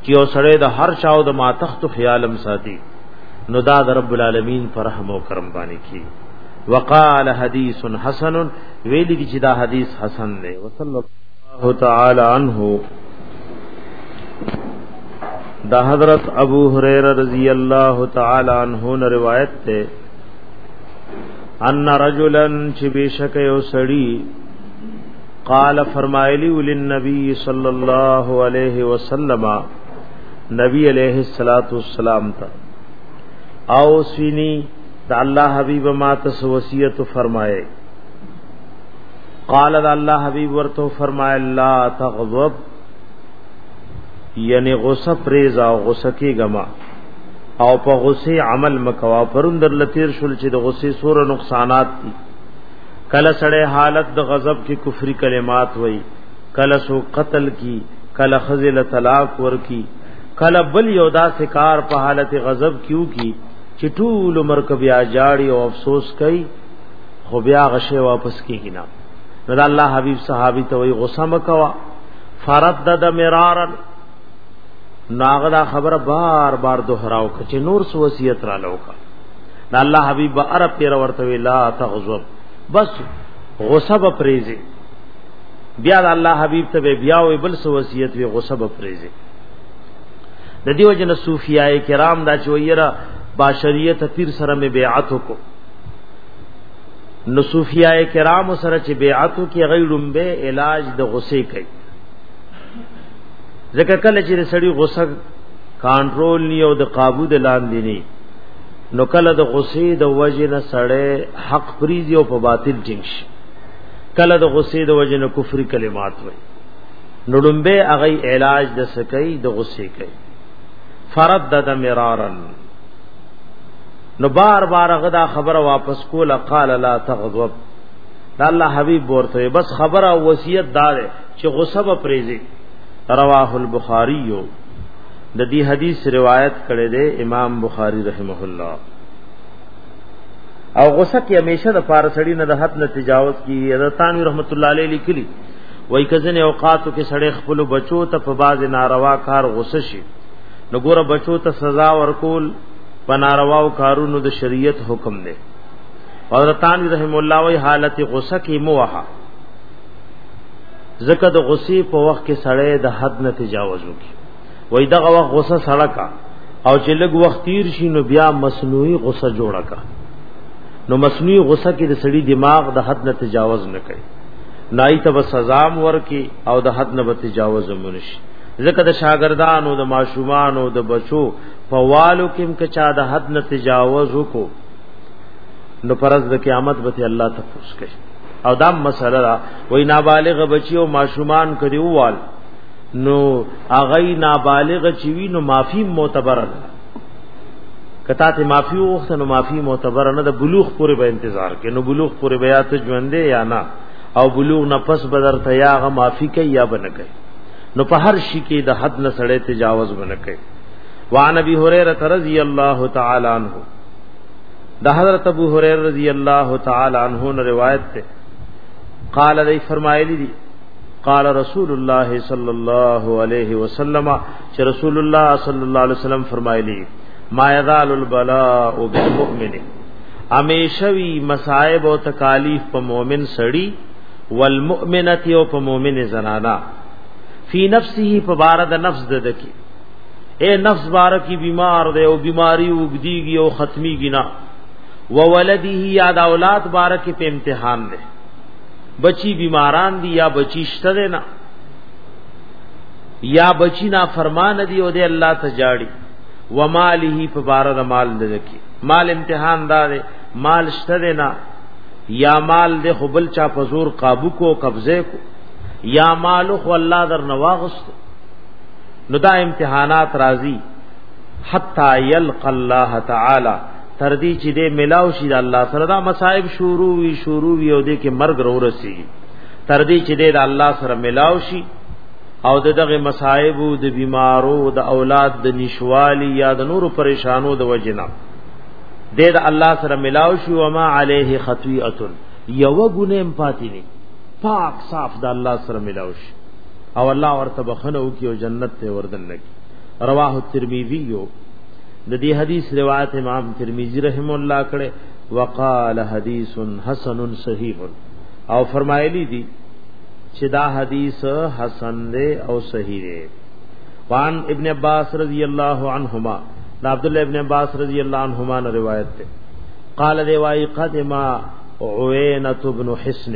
چې او سړی د هر چاو د ماتخت خیالم ساتي نو دا د رب العالمین پر رحم او کرم باندې کی وقال حدیث حسن ویلی کی چې دا حدیث حسن دی وصلی الله تعالی عنہ دا حضرت ابو هريره رضی الله تعالی عنہ نے روایت ته ان رجلن چې بشک یو سړی قال فرمایلی وللنبی صلی الله علیه وسلم نبی علیہ الصلات والسلام تا او سینی د الله حبیب ما تس وصیت فرمائے قال د الله حبیب ورته فرمائے لا تغضب یعنی غصه پریزا او غصه کی گما او په غصه عمل مکوا پرون در لتیر شول چې د غصه سور نقصانات دي کله سړی حالت د غضب کې کفری کلمات وای کله سو قتل کی کله خزل طلاق ورکی کله بل یو داسې کار په حالت غضب کیو کی چې ټول عمر ک بیا جاړي او افسوس کوي خو بیا غشه واپس کیږي نه نو الله حبیب صحابي ته وی غصه مکوا فردد مرارا ناغه دا خبره بار بار دوهراو چې نور سو وصیت را لوکا دا الله حبیب عرب پیر ورته ویلا تغضب بس غصه به پریزي بیا د الله حبیب ته بیا وی بل سو وصیت وی غصه به پریزي د دیو جن صوفیای کرام دا چې ویرا باشریت پیر سره می بیعت کو نو صوفیای کرام سره چې بیعت کی غیړم به علاج د غصه کوي ځکه کله چې سړی غوسه کنټرول نه او د قابو د لاندې نه نو کله د غصې د وجې نه سړی حق پریزي او په باطل ټینګ شي کله د غصې د وجې نه کفري کلمات وایي نو لومبه هغه علاج د سکي د غصې کوي فرد د مرارن نو بار بار هغه دا خبره واپس کوله قال لا تغضب دا الله حبيب ورته بس خبره او وصیت دار چې غصه به پریزي رواه البخاری یو د دې حدیث روایت کړی دی امام بخاری رحمه الله او غصه کې همیشه د پار سړی نه د حد نه تجاوز کی حضرتان رحمت الله علیه لیکلی وای کزن اوقاتو کې سړی خپل بچو ته په باز ناروا کار غصه شي نو ګوره بچو ته سزا ورکول په نارواو کارونو د شریعت حکم دی حضرتان رحم الله وی حالت غصه کې موها زکه د غصې په وخت کې سړی د حد نه تجاوز وکي وای دغه وخت غصه سړه کا او چې لږ وخت تیر شي نو بیا مصنوعي غصه جوړه کا نو مصنوعي غصه کې د سړي دماغ د حد نه تجاوز نه کوي نای ته سزام ورکی او د حد نه تجاوز منش ځکه د شاګردانو د ماشومانو د بچو په والو کې هم که چا د حد نه تجاوز وکړو نو پرز د قیامت به الله تفوس کوي او دا مسله را وای نابالغ بچی او ماشومان کدی ووال نو اغی نابالغ چی وی نو معافی معتبر ده کتا ته معافی وغوښته نو معافی معتبر نه ده بلوغ پورې به انتظار کې نو بلوغ پورې بیا ته ژوندې یا نه او بلوغ نه پس بدر ته یا غ معافی کوي یا بنه کوي نو په هر شي کې د حد نه سړې تجاوز بنه کوي وعن ابي هريره رضي الله تعالى عنه د حضرت ابو هريره رضی الله تعالی عنہ نے روایت ته قال دی فرمایلی دی قال رسول الله صلی الله علیه وسلم چې رسول الله صلی الله علیه وسلم فرمایلی ما یذال البلاء بالمؤمن امیشوی مصائب او تکالیف په مؤمن سړی والمؤمنه او په مؤمن زنانا فی نفسه په بار د نفس د دکی اے نفس بارکی بیمار دے او بیماری وګدیږي او ختمي گنا و ولده یا د اولاد بارکی په امتحان دے بچی بیماران دی یا بچی شته دے نه یا بچی نا فرمان دی او دے الله ته جاړي و ماله په بار د مال دکی مال امتحان دا دے مال شته دے نه یا مال دے خپل چا په زور قابو کو قبضه کو یا مال خو الله در نواغست نو دا امتحانات راځي حتا یلق الله تعالی تر دې چې دې ملاو شي د الله سره دا مصائب شروع وي شروع وي او دې کې مرګ ورسي تر دې چې دې د الله سره ملاو شي او دغه مصائب د بیمارو د اولاد د نشوالي یا د نورو پریشانو د وجنه دې د الله سره ملاو شي او ما عليه خطیئه یو ګنه پاتې نه پاک صاف د الله سره ملاو شي او الله ورته بخنه وکي او جنت ته وردن لګي رواه الترمذي یو د دې حدیث روایت امام ترمذی رحم الله کړه وقال حدیث حسن صحیح او فرمایلی دي چې دا حدیث حسن دی او صحیح دی وان ابن عباس رضی الله عنهما دا عبد الله ابن عباس رضی الله عنهما نے روایت تے قال دی وائی قدما عوینۃ بن حسن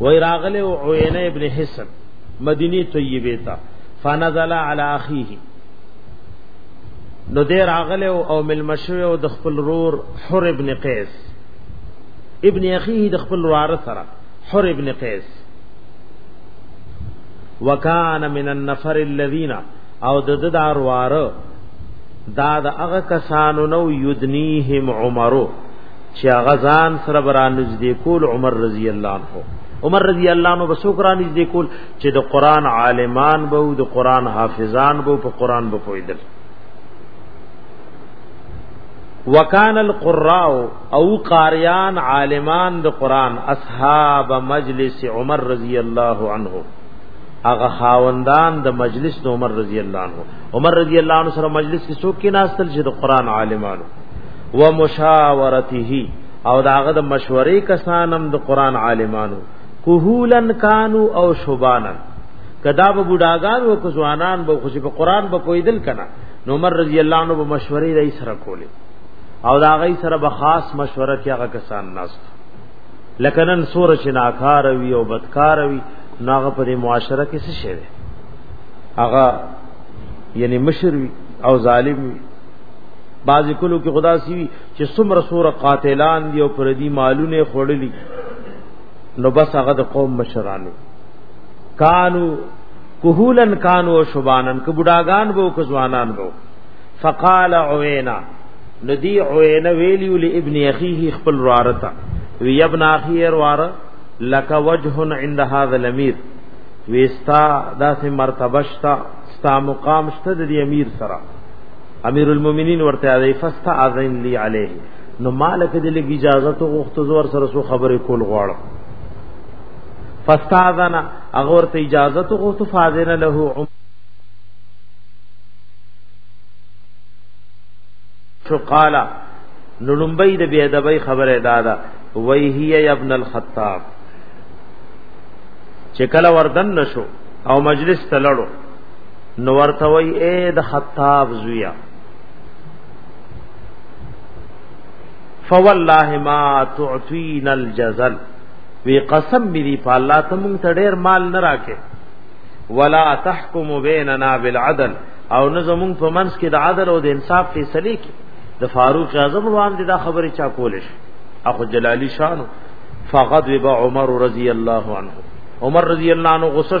وای راغله او عینه ابن حسن مدینه طیبه تا فنزل علی اخیه نو دې راغله او ملمشوی او د خپل رور حر ابن قیس ابن اخیه د خپل رور سره حر ابن قیس وکان من النفر الذين او د د دار واره دا د هغه کسانو نو یدنیهم عمرو چې هغه ځان سره برانځ دی کول عمر رضی الله عنه عمر رضی الله عنه بسوکران دې کول چې د قران عالمان به او د قران حافظان به په قران به پویدل وکان القراء او قاریان عالمان د قران اصحاب مجلس عمر رضی الله عنه هغه خاوندان د مجلس د عمر رضی الله عنه عمر رضی الله عنه سره مجلس کې څوک کې ناستل چې د قران عالمانو ومشاورته او داغه د مشورې کسانم د قران عالمانو کوهولن کانو او شوبانا کدا به بډاګان او کوزوانان به خوشي په قران به پویدل کنا نو عمر رضی الله عنه به مشورې دای سره کولې او دا غي سره به خاص مشوره کې هغه کسان ناس لکنن سور چې ناکار وي او بدکار وي ناغه په دې معاشره کې څه شي هغه یعنی مشر وي او ظالم وي بعضی کلو کې خدا سی چې څومره سور قاتلان دی او پردي مالونه خړلې نو بس هغه د قوم مشرانو کانو کهولن کانو شبانن ک بډاګان وو ک ځوانان وو فقال عوینا ندی عوینا ویلی ول ابن اخیه خپل رارتا وی ابن اخیه رار لک وجه عند هذا الامیر ویستا داسې مرتبه شتا ستا مقام شته د امیر سره امیر المؤمنین ورته دی فاستاذن لی علیه نو مالک دې لګی اجازه ته غوښته زور سره سو خبرې کول غواړم فاستاذن هغه ورته اجازه ته غوښته فاذن له شو قال نو لومبی د بی ادبی خبره دادا وی هی ابن الخطاب چې کله وردن نشو او مجلس تلړو نو ورته وای اے د خطاب زویا فوالله ما تعطین الجزل وی قسم می دی په الله ته مونږ ته ډیر مال نه راکې ولا تحکم بیننا بالعدل او نه زمونږ په منځ کې د عدل او د انصاف فیصله کی د فاروق اعظم روان دي دا خبره چا کولې شي اخو جلالی شانو فغضب عمر رضی الله عنه عمر رضی الله عنه غصه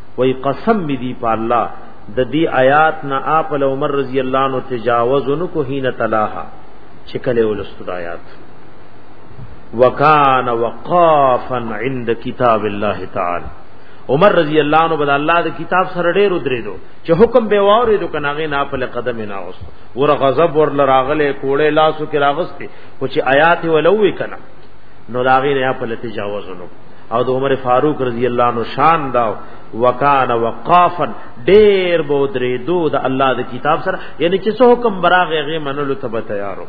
وای قسم می دی په الله د دې آیات نه اپ له عمر رضی الله عنه تجاوز نو کو هین تلاها چې کله ولست آیات وکان وقافا عند کتاب الله تعالی عمر رضی الله عنه بد الله د کتاب سره ډېر درېدو چې حکم به واره دو کناغه نه په قدم نه اوس ور غضب ور لراغله کوړې لاسو کې راغسته خو چې آیات ولوي کنه نو لاغې نه په تجاوز نو او د عمر فاروق رضی الله عنه شان دا وکان وقافا ډیر بو درې دو د الله د کتاب سره یعنی چې څو حکم براغ غي منلو ته به تیارو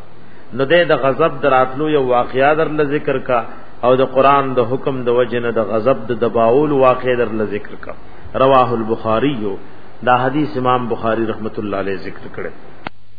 نو د غضب دراتلو یو واقعیا در ل ذکر کا او د قران د حکم د وجنه د غضب د دباول واقع در ل ذکر کا رواه البخاری دا حدیث امام بخاری رحمت الله علیه ذکر کړي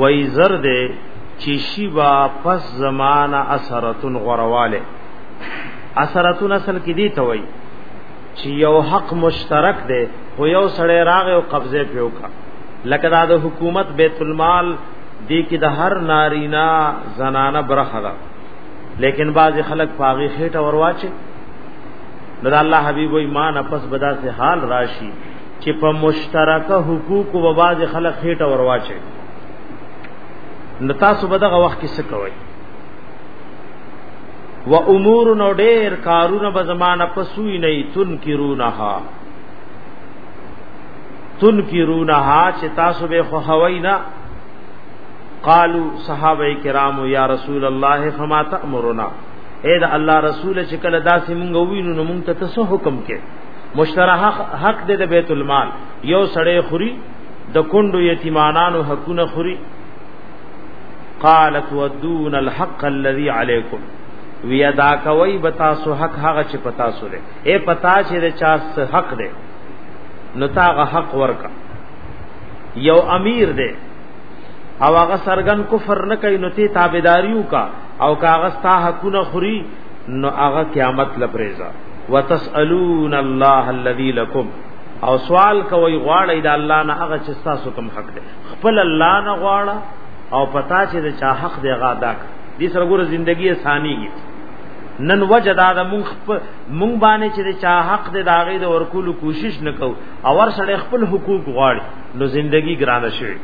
وای زر دې چې شی با پس زمانہ اثرتون غرواله اثرتون اصل کې دی ته وای چې یو حق مشترک دی خو یو سړی راغ او قبضه پیوکا لکه دا د حکومت بیت المال دی کې د هر نارینا زنانه برخه ده لیکن بعض خلک پاغي خېټه ورواچي نو الله حبيب وي مان پس بدا سه حال راشي چې په مشترکه حقوق او باز خلک هټه ورواچي نو تاسو به دغه وخت کې څه کوئ و امور نو ډیر کارونه به زمانہ پسوی نه تنکرونها تنکرونها چې تاسو به خو هوای نه قالو صحابه کرام یا رسول الله فما تأمرنا اے دا الله رسول چې کله داسې مونږ وینو نو مونږ ته څه حکم کې مشترح حق دې د بیت المال یو سړی خوري د کندو یتیمانانو حقونه خوري قالت ودون الحق الذي عليكم وی ادا کوي بتا سو حق هغه چې پتا سو ده اے پتا چې د چا حق ده نو تاغه حق ورکا یو امیر ده او هغه سرګن کفر نه کوي نو ته تابعداریو کا او کاغذ تا حقونه خوري نو هغه قیامت لپریزا وتسالون الله الذي لكم او سوال کوي غواړی د الله نه هغه چې تاسو کوم حق دی خپل الله نه غواړه او پتا چې د چا حق دی غا داک دې سره ګوره ژوندۍ اسانيږي نن وجدا د مونږ مونږ باندې چې چا حق دې داغې د ورکولو کوشش نکو او ور سره خپل حقوق غواړي نو ژوندۍ ګرانه شي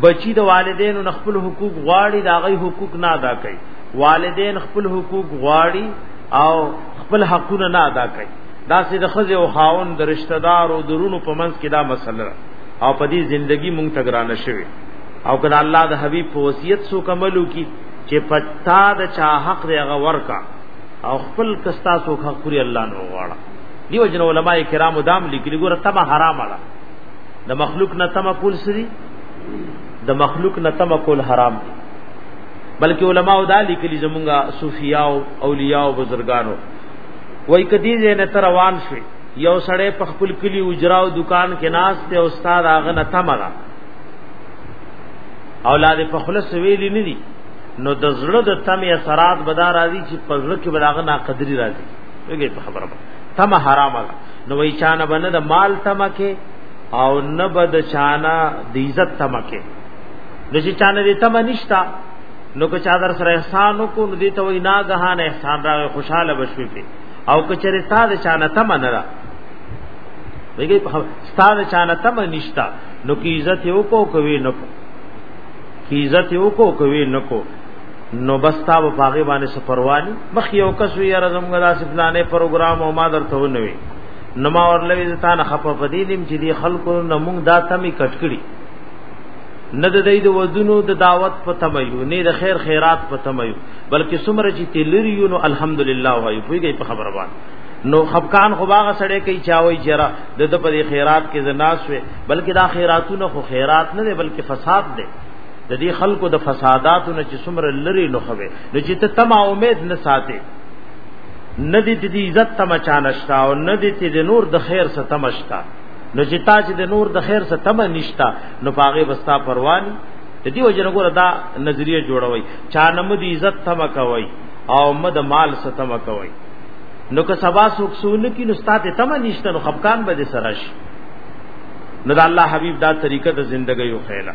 بچی د والدینو نه خپل حقوق غواړي دا غي حقوق نه ادا کوي والدین خپل حقوق غواړي او خپل حقونه نه ادا کوي دا سې د خزه او خاون د رشتہ دار او درونو په منځ کې دا مسله او په دې ژوندۍ مونږ تګرانه شوي او کله الله د حبیب په وصیت سو کملو کی چې پتا د چا حق دی هغه ورکا او خپل کستا سو حق پوری الله نو غواړه دیو جن علماء کرام دام لیکلی ګور تبه حرام اړه د مخلوق نه تم کول سری د مخلوق نه تم کول حرام دی بلکې علما او دالی کلی زمونږه صوفیا او اولیاء او بزرګانو وای کدی نه تر روان شي یو سړی په خپل کلی اجرا او دکان کې ناس ته استاد هغه نه تمغه اولاد په خلص ویلی نه دي نو د زړه د تمه اثرات بدار راځي چې په زړه کې بداغه ناقدری راځي دې په خبره باندې تم حرام ده نو وی چانه باندې د مال تمکه او نه بد چانه د عزت تمکه نو چې چانه دې تم نشتا نو که چا در سره احسان کو نو دې ته وی ناګهان احسان راغی خوشاله بشوي په او که چېرې تا د چانه تم نه را ویګي په ستاره چانه تم نشتا نو کی عزت یو کو کوي نو کی عزت یو کو کوي نو کو نو بس تا په باغې باندې سفروانی مخ یو کس وی یاره زموږ داسې فلانې پروګرام او ما درته ونوي نو ما ورلوي ځه تا نه خپه پدې دیم چې دی خلکو نه موږ دا تمې کټکړي نه د دې د ودونو د دعوت په تمایو نه د خیر خیرات په تمایو بلکې سمره چې تلریو نو الحمدلله وایو پویږي په خبره باندې نو خفقان خو باغ سړی کوي چاوي جرا د د په خیرات کې زناس وي بلکې دا خیراتونه خو خیرات نه دي بلکې فساد دي د دې خلکو د فساداتو نه چې څومره لري نو خوي نو چې ته تما امید نه ساتي نه دې دې عزت تم چانشتا او نه دې دې نور د خیر څخه تمشتا نو چې تا چې د نور د خیر څخه تم نشتا نو پاغه وستا پرواني د دې وجه نګور دا نظریه جوړوي چا نم دې عزت تم کوي او مد مال څخه تم کوي نو که سبا سوک سون کی نو ستاته تم نشته نو خفقان به سرش نو د الله حبیب دا طریقه د زندګۍ خو خیره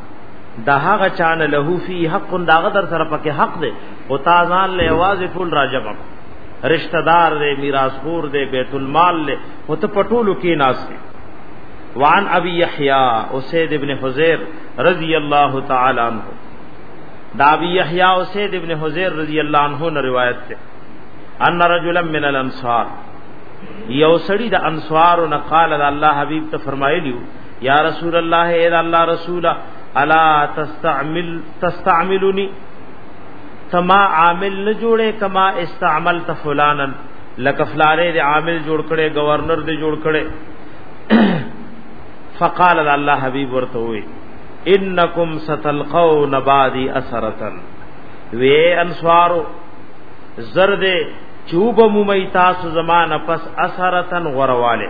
دا هغه چان له فی حق داغه در سره پکې حق دی او تازان له आवाज ټول راجب رشتہ دار دے میراث خور دے بیت المال لے او ته پټولو کې ناس دی وان ابي يحيى اسيد ابن حزير رضی الله تعالی عنہ دا ابي يحيى اسيد ابن حزير رضی الله عنه نے روایت ته ان رجلا من الانصار یو سړی د انصارو نه قال الله حبیب ته فرمایلیو یا رسول الله اے الله رسول الا تستعمل تستعملنی تما عامل نه جوړه کما استعملت فلانن لکه فلاره د عامل جوړ کړي گورنر دی جوړ کړي فقال الله حبيب ورته وي انکم ستلقون بعدي اثرتن وی انصارو زرد چوب مومی تاسو زمانہ پس اثرتن غرواله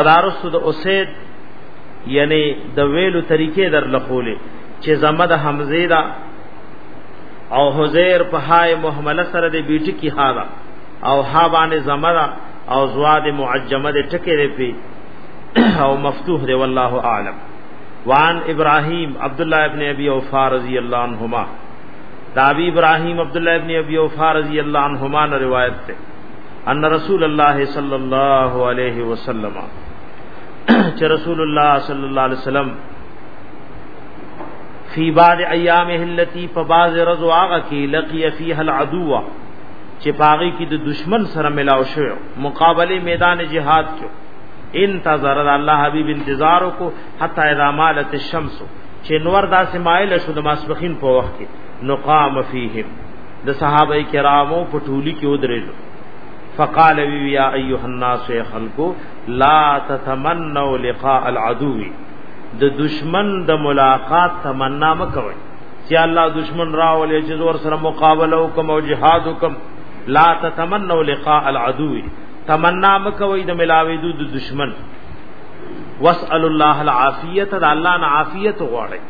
ادارستو د اسید یعنی د ویلو طریقې در لخولې چې زمه د حمزه دا او حزیر په های محمله سره د بیټی کی ها دا او ها باندې زمه دا او زواد معجمه د ټکې دی پی او مفتوح دی والله اعلم وان ابراهیم عبد الله ابن ابي اوفا رضی الله عنهما دا ابي ابراهيم عبد الله ابن ابي اوفا رضی الله عنهما روایت ته ان رسول الله صلی الله علیه وسلم چې رسول الله صلی الله علیه وسلم فی بعد ایامه التي فباز رضو هغه کی لقی فیها العدو چې پاغي کی د دشمن سره ملاو شو مقابله میدان جهاد کې انتظر الله حبیب انتظار کو حتا اذا مالت الشمس چې نور داسې مایل شو د ماسبخین په وخت کې نقام فیهم د صحابه کرامو په ټولي کې ودرېد فقال وی یا ایها الناس خلقو لا تتمنوا لقاء العدو د دشمن د ملاقات تمنا مکوئ چې الله دشمن راولې چې زور سره مقابله وکم او جهاد وکم لا تتمنوا لقاء العدو تمنا مکوئ د ملاوي د دشمن واسال الله العافیه د الله نه عافیت غواړي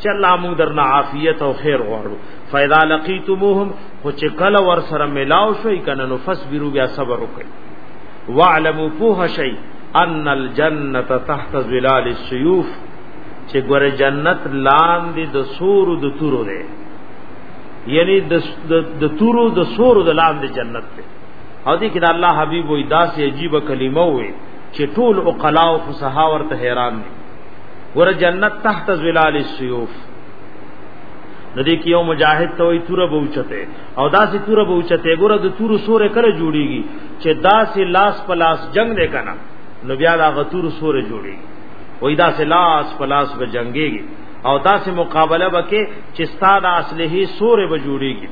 چې الله موږ درنه عافیت او خیر غواړو فاذا لقيتموهم خو چې کله ور سره ملاو شوي کنه نو فصبروا بیا صبر وکړي واعلموا فوه شي ان الجنه تحت ظلال السيوف چې ګوره جنت لاندې د سور د تورو ده یعنی د تورو د سور د لاندې جنت ده او دې کې د الله حبيب وې داسې عجیب کلمه وې چې ټول عقلا او فصحا ورته حیران دي ګوره جنت تحت ظلال السيوف د دې کې یو مجاهد ته وي تور بوچته او داسې تور بوچته ګوره د تور سورې کله جوړیږي چې داسې لاس په لاس جنگ نه کنا نو بیا دا غتور سورې جوړیږي وای داسې لاس په لاس به جنگيږي او داسې مقابله وکي چې ستاد اصله سورې به جوړیږي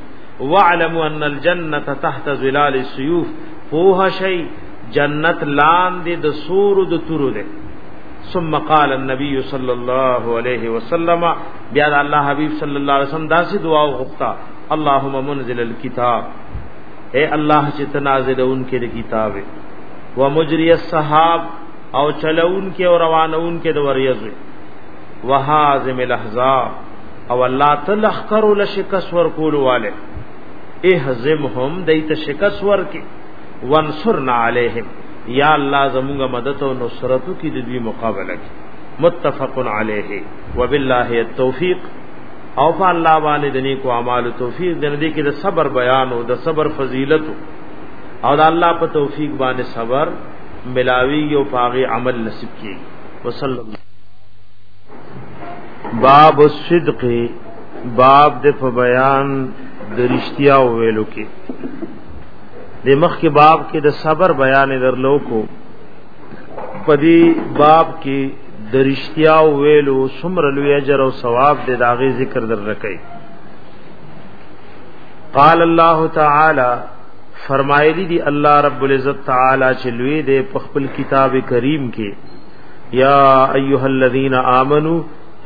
واعلم ان الجنه تحت ظلال السيوف فوه شي جنت لاندې د سور د تورو ده ثم قال النبي صلى الله عليه وسلم بیا د الله حبیب صلی الله علیه وسلم داسې دعا وغوښته اللهم منزل الكتاب اے الله چې تنازل اونکې د کتاب و مجری الصحاب او چلون کې او روانون کې د وریځو وهازم الاحزاب او الله تلخ کرو لشکس ور کول والے اهزمهم دیت شکس ور کې وانصرنا علیہم یا الله زموږه مدد او نصرت کی د دې مقابله کی متفق علیه وبالله التوفیق او په الله باندې د نیکو اعمالو توفیق د دې کې د صبر بیان او د صبر فضیلت او د الله په توفیق باندې صبر ملاوی او پاغي عمل نصیب کی وصلی الله باب الصدق باب د په بیان د رښتیا ویلو کې د مخ کې باب کې د صبر بیان درلو کو پدی باب کې درشتیا ویلو سمر لوی اجر او ثواب د داغي ذکر در رکې قال الله تعالی فرمایلی دی الله رب العزت تعالی چې لوی دی په خپل کتاب کریم کې یا ایها الذین آمنو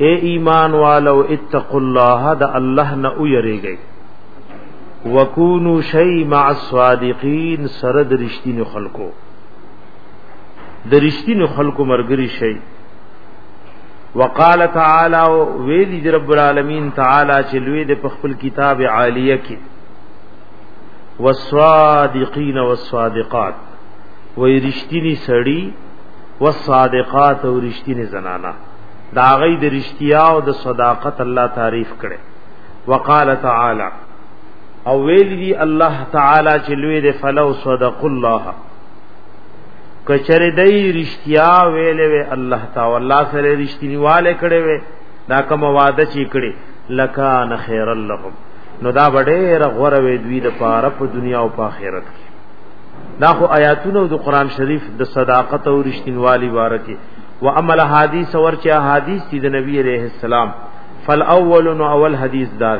اے ایمان والو اتقوا الله د الله نه ویریږئ وکونو شی مع الصادقین سرد رشتین خلقو د رښتینو خلکو مرګري شي وقال تعالی ویلی دی رب العالمین تعالی چې لوی د خپل کتاب عالیه کې والصادقین والصادقات وې رښتینی سړی والصادقات او رښتینی زنانا دا غي د رښتیا او د صداقت الله تعریف کړي وقال تعالی او ویل دی الله تعالی چې لوی دی فلو صدق الله کچره دی رښتیا ویلې وی الله تعالی الله سره رښتینیواله کړي وی دا کوم وعده چې کړي لکان خیر لهم نو دا وړه غوره وی دوی د پاره په دنیا او په آخرت کې دا خو آیاتونه د قران شریف د صداقت او رښتینوالي باره کې و عمل حدیث اور چا حدیث دي د نبی عليه السلام فالاول نو اول حدیث دار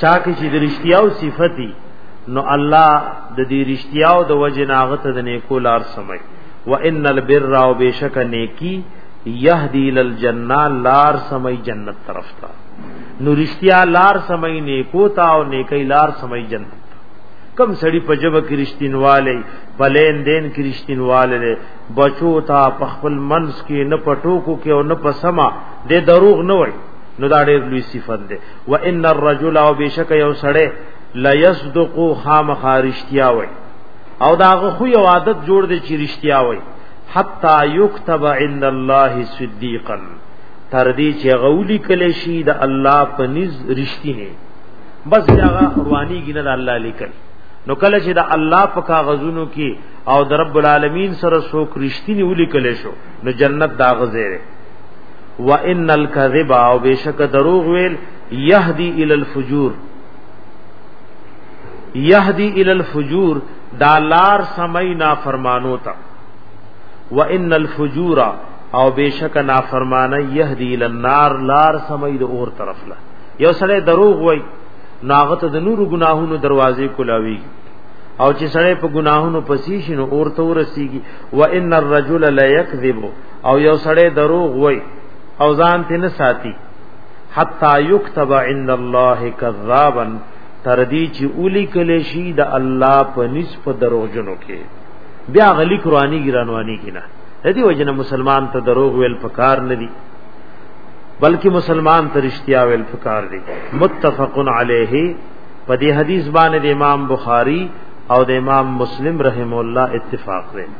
چا کې چې د رښتیاو صفتی نو الله د دې رښتیاو د وجه ناغته د نیکو لار سمي وان البر او بشک نیکی یهدی للجنه لار سمي جنت طرف ته نو رښتیا لار سمي نیکو تا او نیکی لار سمي جنت کم سړی په جبه کې رښتینواله په لین دین کې رښتینواله دی بچو تا په خپل منس کې نه پټو کو کې او نه په سما د دروغ نه وای نو دا ډېر لوی صفت دی وان الرجل او بشک یو سړی لا یصدق خام خارشتیا وای او داغه خو یو عادت جوړ دی چې رښتیا وای حتا یكتب عند الله صدیقا تر دې چې غولی کله شي د الله په نس رښتینه بس هغه رواني ګینه د الله لیکل نو کله چې د الله په کاغذونو کې او د رب العالمین سره څوک رښتینی ولیکل شو نو جنت دا غزه وان الكذب او بشک دروغ ویل يهدي الى الفجور يهدي الى الفجور دا لار سمي نافرمانو ته وان الفجور او بشک نافرمانه يهدي الى النار لار سمي د اور طرف له یو سره دروغ وای ناغت د نور ګناهونو دروازې کولاوي او چې سره په ګناهونو پسې شنو اور ته ورسیږي وان الرجل لا يكذب او یو سړی دروغ وای او ځان ته نه ساتي حتا یكتب عند الله کذابا تر دې چې اولی کله شي د الله په نسب دروغجنو کې بیا غلی قرآنی ګرانوانی کینا دې وجنه مسلمان ته دروغ ویل پکار نه دي بلکې مسلمان ته رښتیا ویل پکار دي متفقن علیه په دې حدیث باندې امام بخاری او د امام مسلم رحم الله اتفاق لري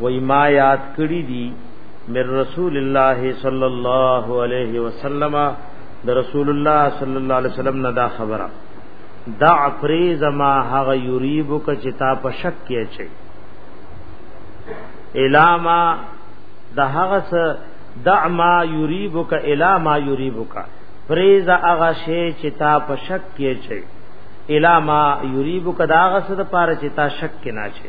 وای ما یاد کړی دی من رسول الله صلی الله علیه وسلم د رسول الله صلی الله علیه وسلم نه دا خبره دع فریز ما هغه یریبک چې تا په شک کې چي الاما د هغه څه دع ما یریبک الا ما یریبک فریز هغه شی چې تا په شک کې چي الاما یریبک دا هغه څه د پاره چې تا شک کې نه چي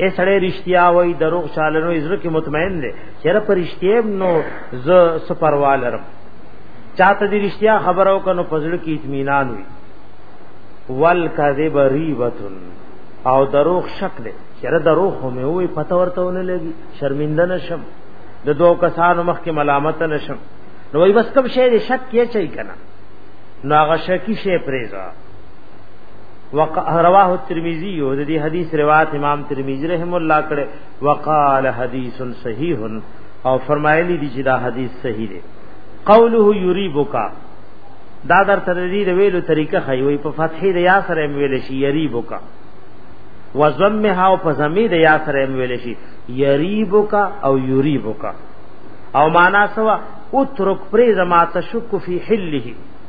اے سړی رښتیا وای دروغ چالنو عزر کې مطمئن دی چیرې پر رښتیا نو ز سپروالرم چاته دې رښتیا خبرو کنو پزړه کې اطمینان وي والکذب ریبتن او دروغ شک دی چیرې دروغ هم وي پته ورته ونه لګي شرمنده نشم د دوه کسانو مخ کې ملامت نشم نو وای بس کوم شی دې شک کې چي کنه نو هغه شکی شی پریزا ورواه الترمذی او د دې حدیث روایت امام ترمذی رحم الله کړه وقال حدیث صحیح او فرمایلی دی چې دا حدیث صحیح دی قوله یریبک دا در تر دې ویلو طریقه خی وي په فتحې د یا سره ویل شي یریبک وزمها او په زمې د یا سره ویل شي یریبک او یریبک او معنا سوا اترک پرې زما تشک فی حله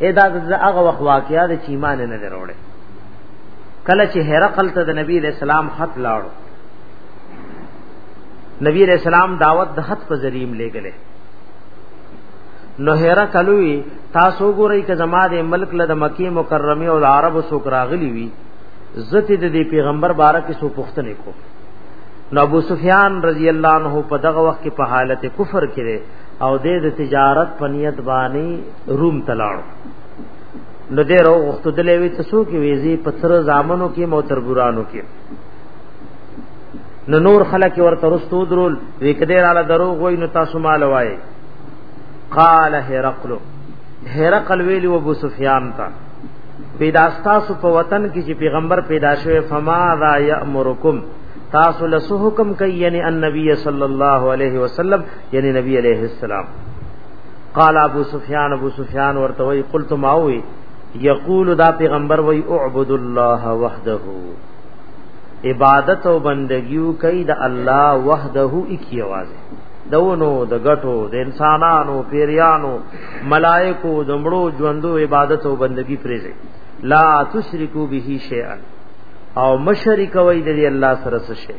اې دا هغه وخت واقعیا د چیمان نه دروړي کله چې هرقل ته د نبی رسول الله خط لاړو نبی رسول الله دعوت د خط په ذریعہ لګلې نو هرا کلوی تاسو ګورئ ک زما د ملک له د مکی مکرمه او عربو سوک راغلی وی زته د دې پیغمبر باره کې سو پښتنه کو نو ابو سفیان رضی الله عنه په دغه وخت کې په حالت کفر کې او د تجارت په نیت باندې روم تلاړو نو دې راو وخت دلې وی ته سو کې ویزي پتر زامنو کې موتر ګورانو کې نو نور خلک ورته رستو درول وکدې رااله درو غوي نو تاسو مال وای قال هرقل هرقل ویل و ابو سفیان تا پیدا تاسو په وطن کې چې پیغمبر پیدا شوه فما ذا یامرکم تاسو له حکم کوي یعنی النبی صلی الله علیه وسلم یعنی نبی علیہ السلام قال ابو سفیان ابو سفیان ورته وی قلت ما وی یقول دا پیغمبر وی اعبد الله وحده عبادت او بندگیو کوي د الله وحده اکی आवाज دونو د غټو د انسانانو پیریانو ملائکو دمړو ژوندو عبادت او بندگی پریږي لا تشرکو به شیئا او مشرک وای د الله سره څه شي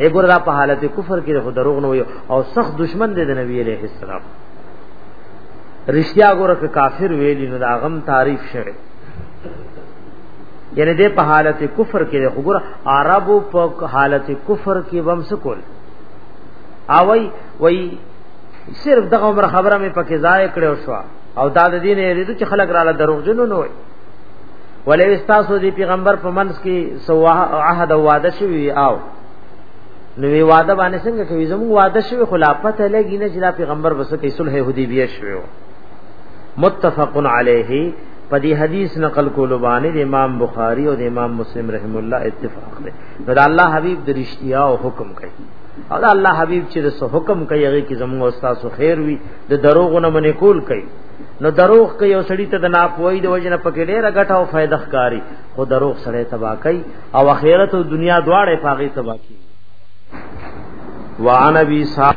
اے ګور دا په حالت کفر کې خو دروغ نه وي او سخت دشمن دی د نبی عليه السلام رښتیا ګوره که کافر ویلی نو دا غم تعریف شوه یعنی د په حالت کفر کې خو ګوره عربو په حالت کفر کې بم سکول اوی وی صرف دغه عمر خبره مې پکې ځای کړو شو او دا د دین یې چې خلک رااله دروغ جنونه وي ولې استاسو دی پیغمبر په منځ کې سوا عهد او وعده شوی او نو وی وعده باندې څنګه کوي زموږ وعده شوی خلافت لګی نه چې دا پیغمبر بس کې صلح حدیبیه شوی متفق علیه په دې حدیث نقل کولو باندې د امام بخاری او د امام مسلم رحم الله اتفاق دی نو دا الله حبیب د رښتیا او حکم کوي او دا الله حبیب چې د حکم کوي هغه کې زموږ استاد خیر وي د دروغ نه منې کول کوي نو دروغ کې یو سړی ته د ناپوهی د وجنه پکې ډېر غټه او فائدہ ښکاری خو دروغ سړی تبا کوي او اخرت او دنیا دواړه پاغي تبا کوي وعن ابي صاحب